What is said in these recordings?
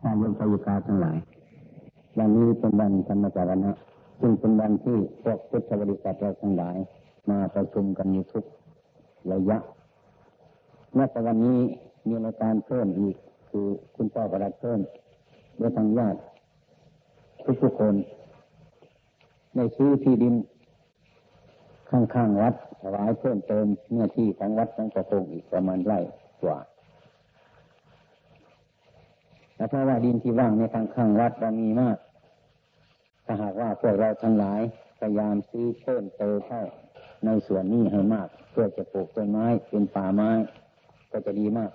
ทายกทายิกาทั้งหลาย วันนี้เป็นวันธรรมจารณะ ซึ่งเป็นวันที่พวกพุทธบริษัทเราทั้งหลาย มาประชุมกันในทุกระยะเมื่อวันนี้มีรายการเพิ่มอีกคือคุณพ่อประดับเพิ่มด้วยทางญาติทุกๆคนในซื้อที่ดิน ข้างๆวัดถวายเพิ่มเติมเนื้อที่ของวัดทั้งประพงอีกประมาณไร่กว่า เพราะว่าดินที่ว่างในทางข้างวัดเรามีมาก ถ้าหากว่าพวกเราทั้งหลายพยายามซื้อเพิ่มเติมเข้าในส่วนนี้ให้มาก เพื่อจะปลูกต้นไม้เป็นป่าไม้ ก็จะดีมาก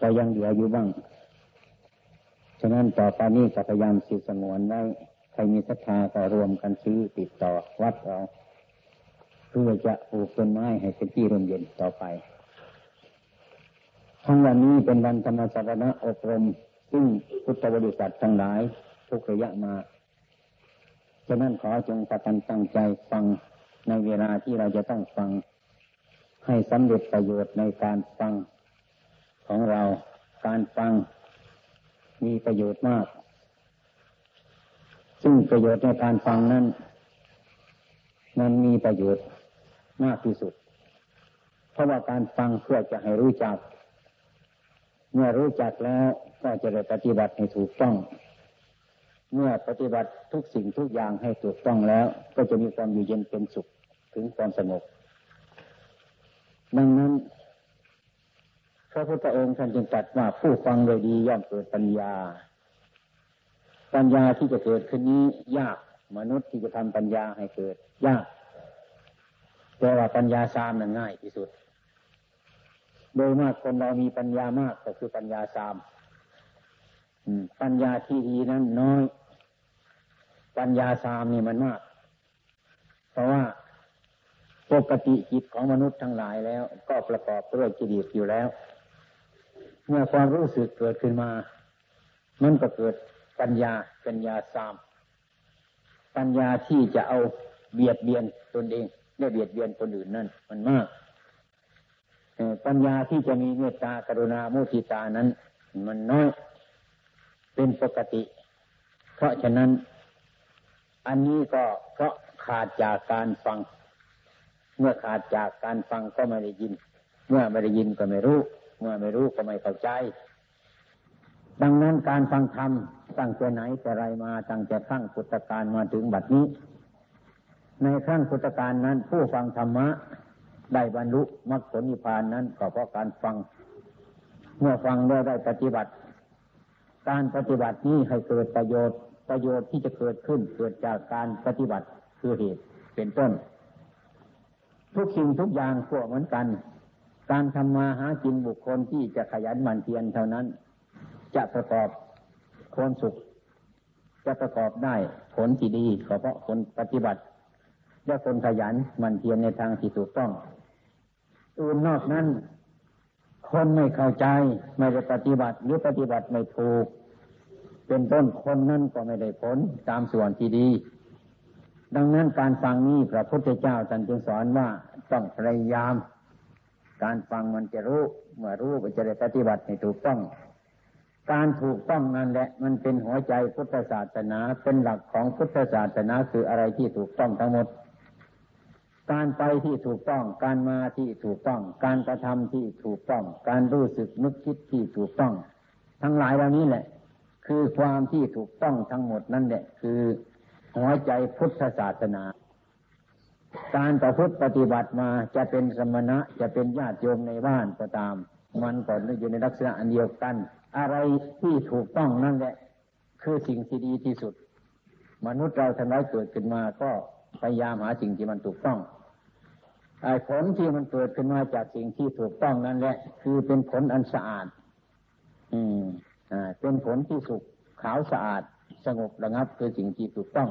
ก็ยังเหลืออยู่บ้าง ฉะนั้นต่อไปนี้ก็พยายามสิสงวนไว้ใครมีศรัทธาก็รวมกันซื้อติดต่อวัดเราเพื่อจะปลูกต้นไม้ให้เป็นที่ร่มเย็นต่อไป ทั้งวันนี้เป็นวันธรรมสวนะอบรมซึ่งพุทธบริษัททั้งหลายทุกระยะมา ฉะนั้นขอจงประกันตั้งใจฟังในเวลาที่เราจะต้องฟัง ให้สำเร็จประโยชน์ในการฟังของเรา การฟังมีประโยชน์มาก ซึ่งประโยชน์ในการฟังนั้นมันมีประโยชน์มากที่สุด เพราะว่าการฟังเพื่อจะให้รู้จัก เมื่อรู้จักแล้วก็จะได้ปฏิบัติให้ถูกต้อง เมื่อปฏิบัติทุกสิ่งทุกอย่างให้ถูกต้องแล้ว ก็จะมีความอยู่เย็นเป็นสุขถึงความสงบดังนั้นพระพุทธองค์ท่านจึงตรัสว่าผู้ฟังโดยดีย่อมเกิดปัญญา ปัญญาที่จะเกิดขึ้นนี้ยากมนุษย์ที่จะทำปัญญาให้เกิดยากแต่ว่าปัญญาสามนั้นง่ายที่สุด โดยมากคนเรามีปัญญามากก็คือปัญญาสามปัญญาที่ดีนั้นน้อย ปัญญาสามนี่มันมาก เพราะว่าปกติจิตของมนุษย์ทั้งหลายแล้ว ก็ประกอบด้วยจิตอยู่แล้ว เมื่อความรู้สึกเกิดขึ้นมา มันก็เกิดปัญญาปัญญาสาม ปัญญาที่จะเอาเบียดเบียนตนเองและเบียดเบียนคนอื่นนั่นมันมาก ปัญญาที่จะมีเมตตากรุณามุทิตานั้น มันน้อยเป็นปกติ เพราะฉะนั้น อันนี้ก็เพราะขาดจากการฟัง เมื่อขาดจากการฟังก็ไม่ได้ยิน เมื่อไม่ได้ยินก็ไม่รู้ เมื่อไม่รู้ก็ไม่เข้าใจ ดังนั้นการฟังธรรมตั้งแต่ไหนแต่ไรมาตั้งแต่ครั้งพุทธกาลมาถึงบัดนี้ ในครั้งพุทธกาลนั้นผู้ฟังธรรมะ ได้บรรลุมรรคผลนิพพานนั้นก็เพราะการฟัง เมื่อฟังแล้วได้ปฏิบัติ การปฏิบัตินี้ให้เกิดประโยชน์ ประโยชน์ที่จะเกิดขึ้นเกิดจากการปฏิบัติคือเหตุเป็นต้น ทุกสิ่งทุกอย่างพวกเหมือนกัน การทำมาหากินบุคคลที่จะขยันหมั่นเพียรเท่านั้น จะประกอบคนสุข จะประกอบได้ผลที่ดีเพราะคนปฏิบัติและคนขยันหมั่นเพียรในทางที่ถูกต้อง อื่นนอกนั้น คนไม่เข้าใจไม่ได้ปฏิบัติหรือปฏิบัติไม่ถูก เป็นต้นคนนั้นก็ไม่ได้ผลตามส่วนที่ดี ดังนั้นการฟังนี้พระพุทธเจ้าท่านจึงสอนว่าต้องพยายาม การฟังมันจะรู้เมื่อรู้ก็จะได้ปฏิบัติให้ถูกต้อง การถูกต้องนั่นแหละ มันเป็นหัวใจพุทธศาสนาเป็นหลักของพุทธศาสนาคืออะไรที่ถูกต้องทั้งหมด การไปที่ถูกต้อง การมาที่ถูกต้อง การกระทำที่ถูกต้อง การรู้สึกนึกคิดที่ถูกต้อง ทั้งหลายเหล่านี้แหละ คือความที่ถูกต้องทั้งหมดนั่นแหละ คือหัวใจพุทธศาสนา การประพฤติปฏิบัติมาจะเป็นสมณะจะเป็นญาติโยมในบ้านก็ตาม มันก็อยู่ในลักษณะอันเดียวกัน อะไรที่ถูกต้องนั่นแหละ คือสิ่งที่ดีที่สุด มนุษย์เราทั้งหลายเกิดขึ้นมาก็พยายามหาสิ่งที่มันถูกต้อง ผลที่มันเกิดขึ้นมาจากสิ่งที่ถูกต้องนั่นแหละ คือเป็นผลอันสะอาด อืมอ่า เป็นผลที่สุขขาวสะอาด สงบระงับคือสิ่งที่ถูกต้อง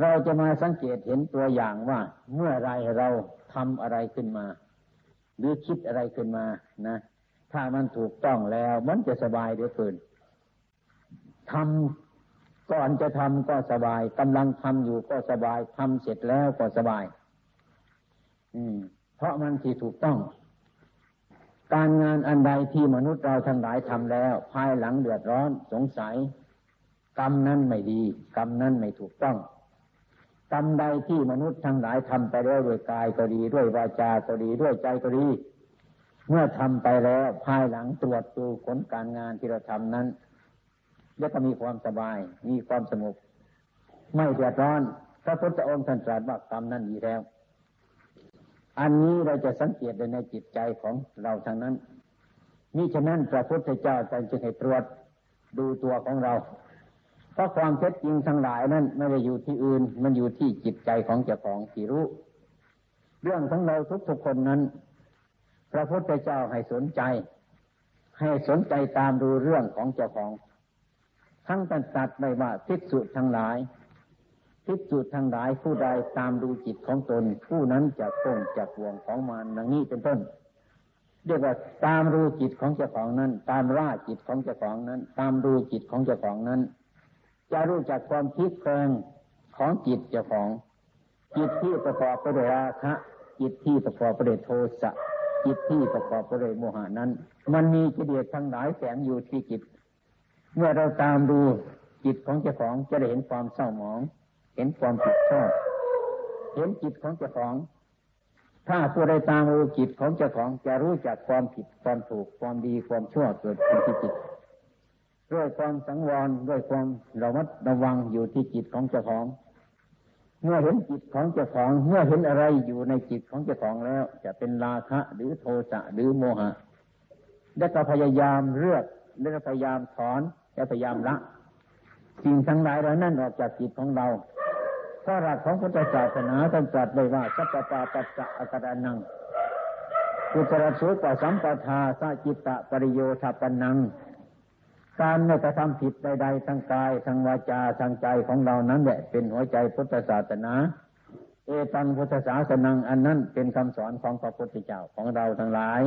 เราจะมาสังเกตเห็นตัวอย่างว่า เมื่อไรเราทำอะไรขึ้นมา หรือคิดอะไรขึ้นมานะถ้ามันถูกต้องแล้วมันจะสบายเดือเกินทำก่อนจะทำก็สบายกำลังทำอยู่ก็สบายทำเสร็จแล้วก็สบาย เพราะมันที่ถูกต้อง การงานอันใดที่มนุษย์เราทั้งหลายทำแล้ว ภายหลังเดือดร้อนสงสัย กรรมนั้นไม่ดี กรรมนั้นไม่ถูกต้องกรรมใดที่มนุษย์ทั้งหลายทำไปแล้วด้วยกายก็ดีด้วยวาจาก็ดีด้วยใจก็ดีเมื่อทำไปแล้วภายหลังตรวจดูผลการงานที่เราทำนั้น แล้วก็มีความสบาย มีความสงบไม่เดือดร้อนพระพุทธองค์ท่านตรัสว่ากรรมนั้นดีแล้ว อันนี้เราจะสังเกตในจิตใจของเราทางนั้นมิฉะนั้นพระพุทธเจ้าจึงให้ตรวจดูตัวของเรา เพราะความเท็จจริงทั้งหลายนั้นไม่ได้อยู่ที่อื่น มันอยู่ที่จิตใจของเจ้าของที่รู้ เรื่องของเราทุกๆคนนั้น พระพุทธเจ้าให้สนใจ ให้สนใจตามดูเรื่องของเจ้าของ ทั้งตันตัดไม่ว่าทิศสุทั้งหลาย ทิศสุทั้งหลายผู้ใดตามดูจิตของตน ผู้นั้นจะพ้นจากวงของมันดังนี้เป็นต้นเรียกว่าตามรู้จิตของเจ้าของนั้น ตามร่าจิตของเจ้าของนั้น ตามดูจิตของเจ้าของนั้น จะรู้จักความคิดเพลิงของจิตเจ้าของ จิตที่ประกอบไปด้วยราคะจิตที่ประกอบไปด้วยโทสะจิตที่ประกอบไปด้วยโมหานั้น มันมีกิเลสทั้งหลายแฝงอยู่ที่จิต เมื่อเราตามดูจิตของเจ้าของจะได้เห็นความเศร้าหมอง เห็นความผิดชอบเห็นจิตของเจ้าของ ถ้าผู้ใดตามดูจิตของเจ้าของจะรู้จักความผิดความถูกความดีความชั่วเกิดขึ้นที่จิตด้วยความสังวรด้วยความระมัดระวังอยู่ที่จิตของเจ้าของ เมื่อเห็นจิตของเจ้าของ เมื่อเห็นอะไรอยู่ในจิตของเจ้าของแล้ว จะเป็นราคะหรือโทสะหรือโมหะแล้วก็พยายามเลือกแล้วพยายามถอนแล้วพยายามละสิ่งทั้งหลายเหล่านั้นออกจากจิตของเรา พระหลักของพุทธศาสนาต้องตรัสไว้ว่าสัพพะปัจจะอัตระนังกุตระสุปสัมปทาสาจิตตปริโยธปนัง การไม่กระทำผิดใดๆทางกายทางวาจาทางใจของเรานั้นแหละเป็นหัวใจพุทธศาสนาเอตังพุทธศาสนาอันนั้นเป็นคำสอนของพระพุทธเจ้าของเราทั้งหลาย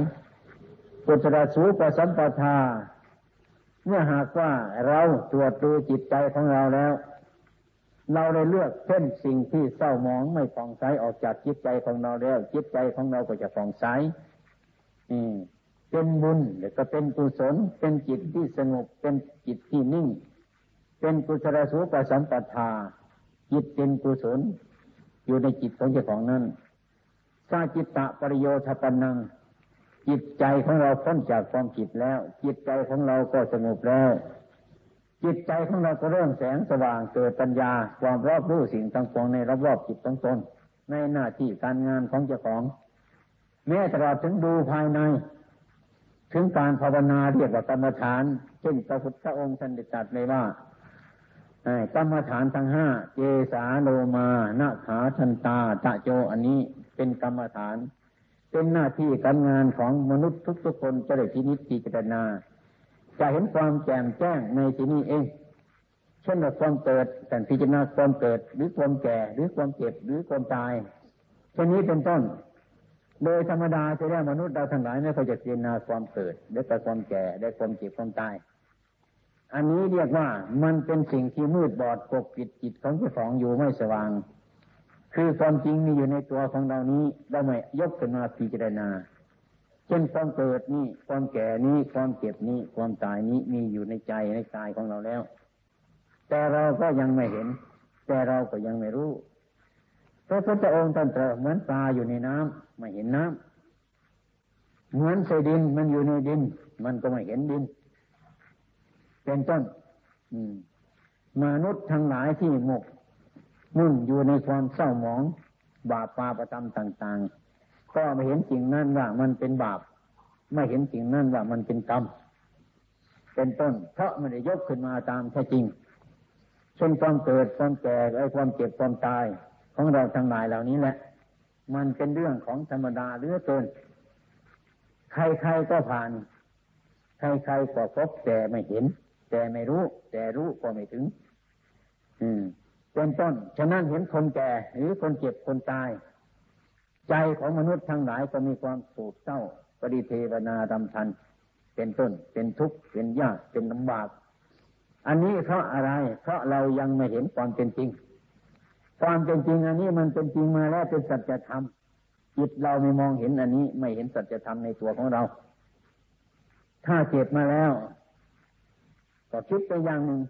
ปุตระสูปสัมปทา เมื่อหากว่าเราตรวจดูจิตใจของเราแล้ว เราได้เลือกเส้นสิ่งที่เศร้าหมองไม่ฟองใสออกจากจิตใจของเราแล้วจิตใจของเราก็จะฟองใสอืมเป็นบุญแล้วก็เป็นกุศล เป็นจิตที่สงบ เป็นจิตที่นิ่ง เป็นกุศลสุปสัมปทา จิตเป็นกุศล อยู่ในจิตของเจ้าของนั้นสาจิตตะปริโยธปนัง จิตใจของเราพ้นจากความจิตแล้ว จิตใจของเราก็สงบแล้ว จิตใจของเราก็เริ่มแสงสว่างเกิดปัญญา ความรอบรู้สิ่งต่างๆในรอบรอบจิตของตนในหน้าที่การงานของเจ้าของ แม้ตลอดถึงดูภายใน ถึงการภาวนาเรียกว่ากรรมฐาน เช่นพระพุทธองค์ท่านได้ตรัสเลยว่ากรรมฐานทั้งห้าเจสาโลมานาขาทันตาตะโจอันนี้เป็นกรรมฐาน เป็นหน้าที่การงานของมนุษย์ทุกๆคนจะได้พินิจพิจารณา จะเห็นความแจ่มแจ้งในที่นี้เอง เช่นว่าความเกิดแต่พิจารณาความเกิดหรือความแก่หรือความเจ็บหรือความตายเช่นนี้เป็นต้น โดยธรรมดาจะได้มนุษย์เราทั้งหลายไม่ค่อยจะพิจารณาความเกิดได้แต่ความแก่ได้ความเจ็บความตาย อันนี้เรียกว่ามันเป็นสิ่งที่มืดบอดปกปิดจิตของเจ้าของอยู่ไม่สว่างคือความจริงมีอยู่ในตัวของเรานี้เราไม่ยกขึ้นมาพิจารณา เช่นความเกิดนี้ความแก่นี้ความเจ็บนี้ความตายนี้มีอยู่ในใจในกายของเราแล้ว แต่เราก็ยังไม่เห็น แต่เราก็ยังไม่รู้พระพุทธองค์ท่านตรัสเหมือนปลาอยู่ในน้ำไม่เห็นน้ำเหมือนใส่ดินมันอยู่ในดิน มันก็ไม่เห็นดิน เป็นต้นมนุษย์ทั้งหลายที่หมกมุ่นอยู่ในความเศร้าหมอง บาปปาประจำต่างๆ ก็ไม่เห็นสิ่งนั้นว่ามันเป็นบาป ไม่เห็นสิ่งนั้นว่ามันเป็นกรรม เป็นต้น เพราะมันได้ยกขึ้นมาตามแท้จริงเช่นความเกิดความแก่ไอ้ความเจ็บความตายของเราทั้งหลายเหล่านี้แหละ มันเป็นเรื่องของธรรมดาเรื่อเกิน ใครๆก็ผ่าน ใครๆก็พบแต่ไม่เห็น แต่ไม่รู้ แต่รู้ก็ไม่ถึง อืมเป็นต้น ฉะนั้นเห็นคนแก่ หรือคนเจ็บคนตาย ใจของมนุษย์ทั้งหลายก็มีความโศกเศร้าปริเทวนาดำทัน เป็นต้น เป็นทุกข์ เป็นยาก เป็นลำบาก อันนี้เพราะอะไร เพราะเรายังไม่เห็นความเป็นจริง ความเป็นจริง อันนี้มันเป็นจริงมาแล้วเป็นสัจธรรม จิตเราไม่มองเห็นอันนี้ ไม่เห็นสัจธรรมในตัวของเรา ถ้าเจ็บมาแล้ว ก็คิดไปอย่างหนึ่ง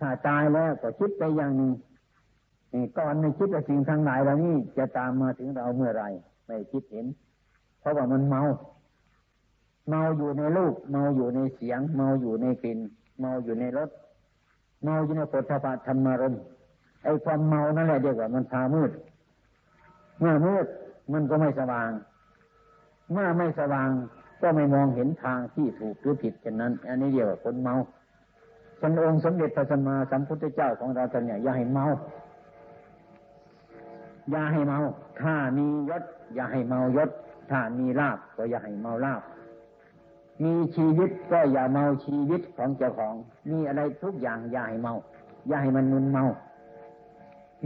ถ้าตายแล้วก็คิดไปอย่างหนึ่ง ก่อนในคิดว่าสิ่งทางไหนเหล่านี้จะตามมาถึงเราเมื่อไรไม่คิดเห็น เพราะว่ามันเมา เมาอยู่ในลูกเมาอยู่ในเสียง เมาอยู่ในกลิ่น เมาอยู่ในรสเมาอยู่ในปุถะธรรมารมไอ้ความเมานั่นแหละเดียวกับมันพามืด เมื่อมืดมันก็ไม่สว่าง เมื่อไม่สว่างก็ไม่มองเห็นทางที่ถูกหรือผิดฉะนั้น อันนี้เดียวกับคนเมาฉันองค์สมเด็จพระสัมมาสัมพุทธเจ้าของเราท่านเนี่ยอย่าให้เมา อย่าให้เมา ถ้ามียศ อย่าให้เมายศ ถ้ามีลาบก็อย่าให้เมาลาบ มีชีวิตก็อย่าเมาชีวิตของเจ้าของ มีอะไรทุกอย่างอย่าให้เมา อย่าให้มันมึนเมา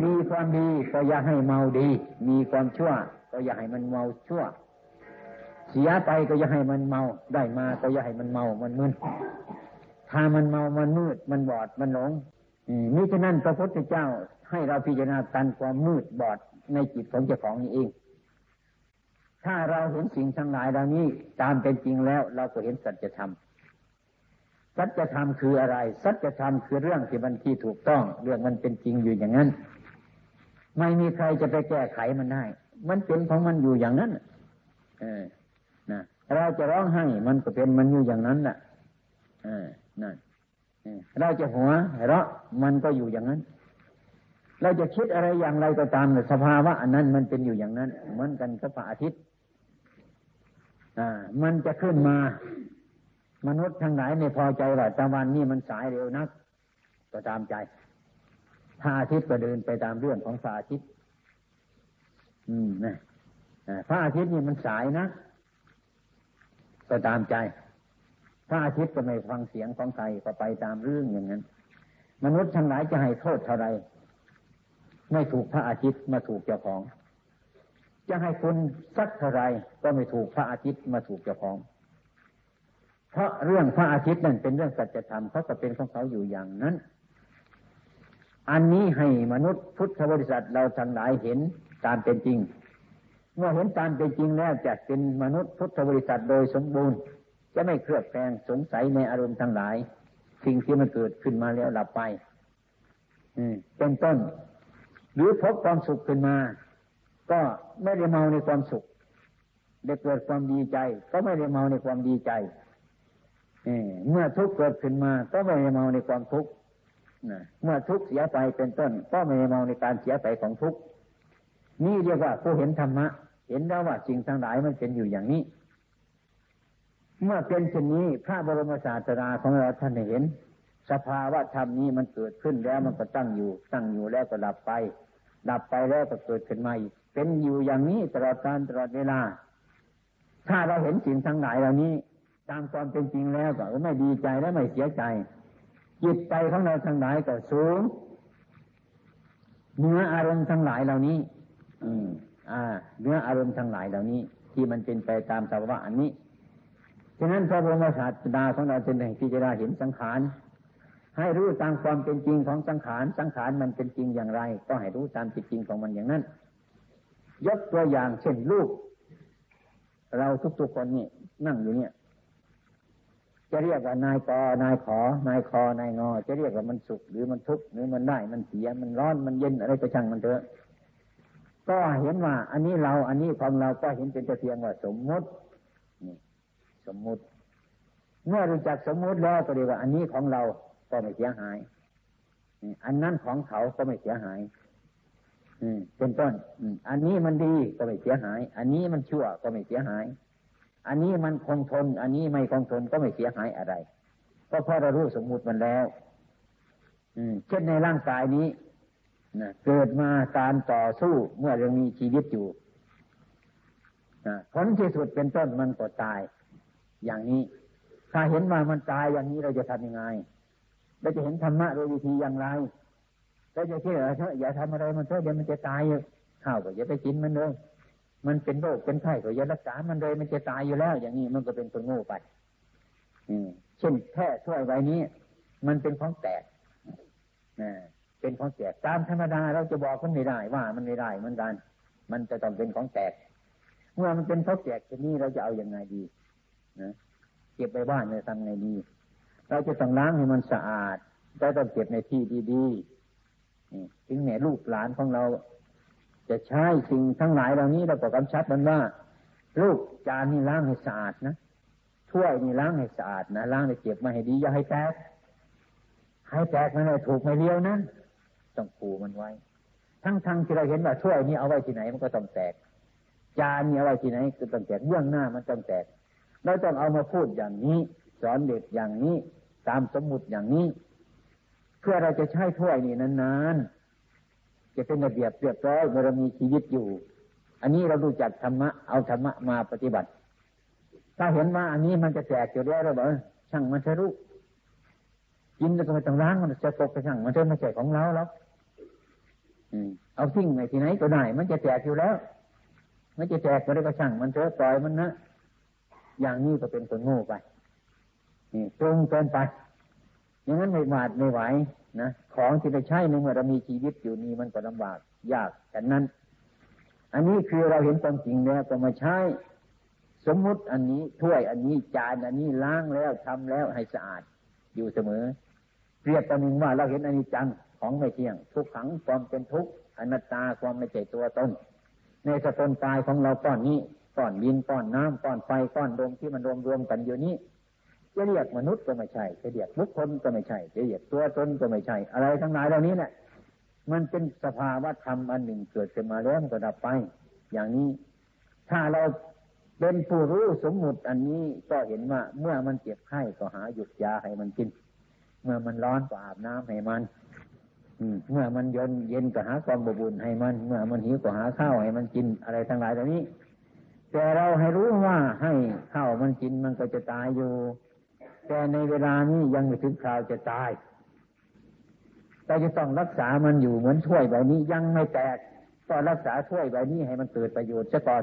มีความดีก็อย่าให้เมาดี มีความชั่ว ก็อย่าให้มันเมาชั่ว เสียไปก็อย่าให้มันเมา ได้มาก็อย่าให้มันเมา มันมึน ถ้ามันเมา มันมืด มันบอด มันหลงนี่ฉะนั้นพระพุทธเจ้าให้เราพิจารณาการความมืดบอด ในจิตของเจ้าของนี่เอง ถ้าเราเห็นสิ่งทั้งหลายเหล่านี้ตามเป็นจริงแล้ว เราก็เห็นสัจธรรมสัจธรรมคืออะไร สัจธรรมคือเรื่องที่มันที่ถูกต้อง เรื่องมันเป็นจริงอยู่อย่างนั้น ไม่มีใครจะไปแก้ไขมันได้ มันเป็นของมันอยู่อย่างนั้นเออนะเราจะร้องไห้มันก็เป็นมันอยู่อย่างนั้นแหละนั่นเราจะหัวเราะมันก็อยู่อย่างนั้น เราจะคิดอะไรอย่างไรก็ตามแต่สภาวะอันนั้นมันเป็นอยู่อย่างนั้น เหมือนกันกับพระอาทิตย์อ่า มันจะขึ้นมา มนุษย์ทั้งหลายไม่พอใจว่าตะวันนี่มันสายเร็วนัก ก็ตามใจพระอาทิตย์ก็เดินไปตามเรื่องของพระอาทิตย์ อืมนะพระอาทิตย์นี่มันสายนะก็ตามใจพระอาทิตย์ก็ไม่ฟังเสียงของใครก็ไปตามเรื่องอย่างนั้น มนุษย์ทั้งหลายจะให้โทษเท่าไร ไม่ถูกพระอาทิตย์มาถูกเจ้าของ จะให้คุณสักเท่าไรก็ไม่ถูกพระอาทิตย์มาถูกเจ้าของ เพราะเรื่องพระอาทิตย์นั่นเป็นเรื่องสัจธรรมเขาก็เป็นของเขาอยู่อย่างนั้น อันนี้ให้มนุษย์พุทธบริษัทเราทั้งหลายเห็นตามเป็นจริง เมื่อเห็นตามเป็นจริงแล้วจะเป็นมนุษย์พุทธบริษัทโดยสมบูรณ์ จะไม่เครือบแคลงสงสัยในอารมณ์ทั้งหลาย สิ่งที่มันเกิดขึ้นมาแล้วหลับไป อืมเป็นต้น หรือพบความสุขขึ้นมา ก็ไม่ได้เมาในความสุขได้เกิดความดีใจ ก็ไม่ได้เมาในความดีใจเมื่อทุกข์เกิดขึ้นมา ก็ไม่ได้เมาในความทุกข์เมื่อทุกข์เสียไปเป็นต้น ก็ไม่ได้เมาในการเสียไปของทุกข์นี่เรียกว่าผู้เห็นธรรมะ เห็นแล้วว่าสิ่งทั้งหลายมันเป็นอยู่อย่างนี้ เมื่อเป็นเช่นนี้พระบรมศาสดาของเราท่านเห็น สภาวะธรรมนี้มันเกิดขึ้นแล้วมันก็ตั้งอยู่ ตั้งอยู่แล้วก็ดับไป ดับไปแล้วก็เกิดขึ้นมาอีก เป็นอยู่อย่างนี้ตลอดการตลอดเวลา ถ้าเราเห็นสิ่งทั้งหลายเหล่านี้ ตามความเป็นจริงแล้วก็ไม่ดีใจและไม่เสียใจจิตใจของเราทั้งหลายก็สูงเนื้ออารมณ์ทั้งหลายเหล่านี้ อืม อ่า เนื้ออารมณ์ทั้งหลายเหล่านี้ ที่มันเป็นไปตามสภาวะอันนี้ฉะนั้นพระบรมศาสดาของเราจึงให้พิจารณาเห็นสังขาร ให้รู้ตามความเป็นจริงของสังขาร สังขารมันเป็นจริงอย่างไร ก็ให้รู้ตามจริงของมันอย่างนั้น ยกตัวอย่างเช่นลูก เราทุกๆคนนี่นั่งอยู่เนี่ย จะเรียกว่านายกอนายขอนายคอนายงอ จะเรียกว่ามันสุขหรือมันทุกข์หรือมันได้มันเสียมันร้อนมันเย็นอะไรก็ช่างมันเถอะ ก็เห็นว่า อันนี้เราอันนี้ของเราก็เห็นเป็นแต่เพียงว่าสมมุตินี่สมมุติ เมื่อรู้จักสมมุติแล้วก็เรียกว่าอันนี้ของเรา ก็ไม่เสียหายอันนั้นของเขาก็ไม่เสียหายเป็นต้นอันนี้มันดีก็ไม่เสียหาย อันนี้มันชั่วก็ไม่เสียหาย อันนี้มันคงทน อันนี้ไม่คงทนก็ไม่เสียหายอะไร ก็เพราะเรารู้สมมุติมันแล้วเช่นในร่างกายนี้นะเกิดมาการต่อสู้เมื่อยังมีชีวิตอยู่นะผลที่สุดเป็นต้นมันก็ตาย อย่างนี้ ถ้าเห็นว่ามันตายอย่างนี้เราจะทำยังไง เราจะเห็นธรรมะโดยวิธีอย่างไรเราจะเชื่อเถอะอย่าทำอะไรมันเถอะเดี๋ยวมันจะตายข้าวก็อย่าไปกินมันเลย มันเป็นโรคเป็นไข้ก็อย่ารักษามันเลยมันจะตายอยู่แล้ว อย่างนี้มันก็เป็นคนโง่ไป อืมเช่นแค่ช่วยไว้นี้ มันเป็นของแตกนะเป็นของแตกตามธรรมดาเราจะบอกมันไม่ได้ว่ามันไม่ได้เหมือนกัน มันจะต้องเป็นของแตก เมื่อมันเป็นของแตกทีนี้เราจะเอาอยัางไงดีนะเก็บไปบ้านในทำไงดี เราจะต้องล้างให้มันสะอาดเราต้องเก็บในที่ดีๆถึงแม้ลูกหลานของเรา จะใช้สิ่งทั้งหลายเหล่านี้เราก็กำชับมันว่า ลูกจานนี่ล้างให้สะอาดนะถ้วยนี่ล้างให้สะอาดนะล้างให้เก็บมาให้ดีอย่าให้แตกให้แตกมันเลยถูกไม่เลี้ยวนะต้องปูมันไว้ ทั้งทั้งที่เราเห็นว่าถ้วยนี้เอาไว้ที่ไหนมันก็ต้องแตก จานนี้เอาไว้ที่ไหนก็ต้องแตกเบื้องหน้ามันต้องแตกเราต้องเอามาพูดอย่างนี้ สอนเด็กอย่างนี้ ตามสมมุติอย่างนี้ เพื่อเราจะใช้ถ้วยนี่นานๆ จะเป็นระเบียบเรียบร้อยเมื่อเรามีชีวิตอยู่ อันนี้เราดูจักธรรมะเอาธรรมะมาปฏิบัติ ถ้าเห็นว่าอันนี้มันจะแตกอยู่แล้วเราบอกช่างมันจะรู้กินแล้วก็ไม่ต้องล้างมันจะตกไปช่างมันจะไม่ใช่ของเราแล้วเอาทิ้งไปที่ไหนก็ได้ มันจะแตกอยู่แล้วมันจะแตกก็ได้ก็ช่างมันเถอะปล่อยมันนะอย่างนี้ก็เป็นคนโง่ไป นี่ตรงเกินไปอย่างนั้นไม่หวาดไม่ไหวนะของที่จะใช้ในเมื่อเรามีชีวิตอยู่นี่มันก็ลำบากยากแต่นั้น อันนี้คือเราเห็นความจริงแล้วก็มาใช้สมมุติอันนี้ถ้วยอันนี้จานอันนี้ล้างแล้วทำแล้วให้สะอาดอยู่เสมอ เปรียบประหนึ่งว่าเราเห็นอันนี้จังของไม่เที่ยง ทุกขังความเป็นทุกข์อนัตตาความไม่ใช่ตัวตนในสตนตายของเราก้อนนี้ก้อนดินก้อนน้ำก้อนไฟก้อนลมที่มันรวมรวมกันอยู่นี้ จะเรียกมนุษย์ก็ไม่ใช่จะเรียกบุคคลก็ไม่ใช่จะเรียกตัวตนก็ไม่ใช่ อะไรทั้งหลายเหล่านี้เนี่ยมันเป็นสภาวะธรรมอันหนึ่งเกิดขึ้นมาแล้วก็ดับไป อย่างนี้ ถ้าเราเป็นผู้รู้สมมุติอันนี้ก็เห็นว่าเมื่อมันเจ็บไข้ก็หาหยุดยาให้มันกิน เมื่อมันร้อนก็อาบน้ำให้มันเมื่อมันเย็นเย็นก็หาความบบุญให้มัน เมื่อมันหิวก็หาข้าวให้มันกินอะไรทั้งหลายเหล่านี้ แต่เราให้รู้ว่าให้ข้าวมันกินมันก็จะตายอยู่ แต่ในเวลานี้ยังไม่ถึงคราวจะตายเราจะต้องรักษามันอยู่เหมือนถ้วยใบนี้ยังไม่แตกก็รักษาถ้วยใบนี้ให้มันเกิดประโยชน์ซะก่อน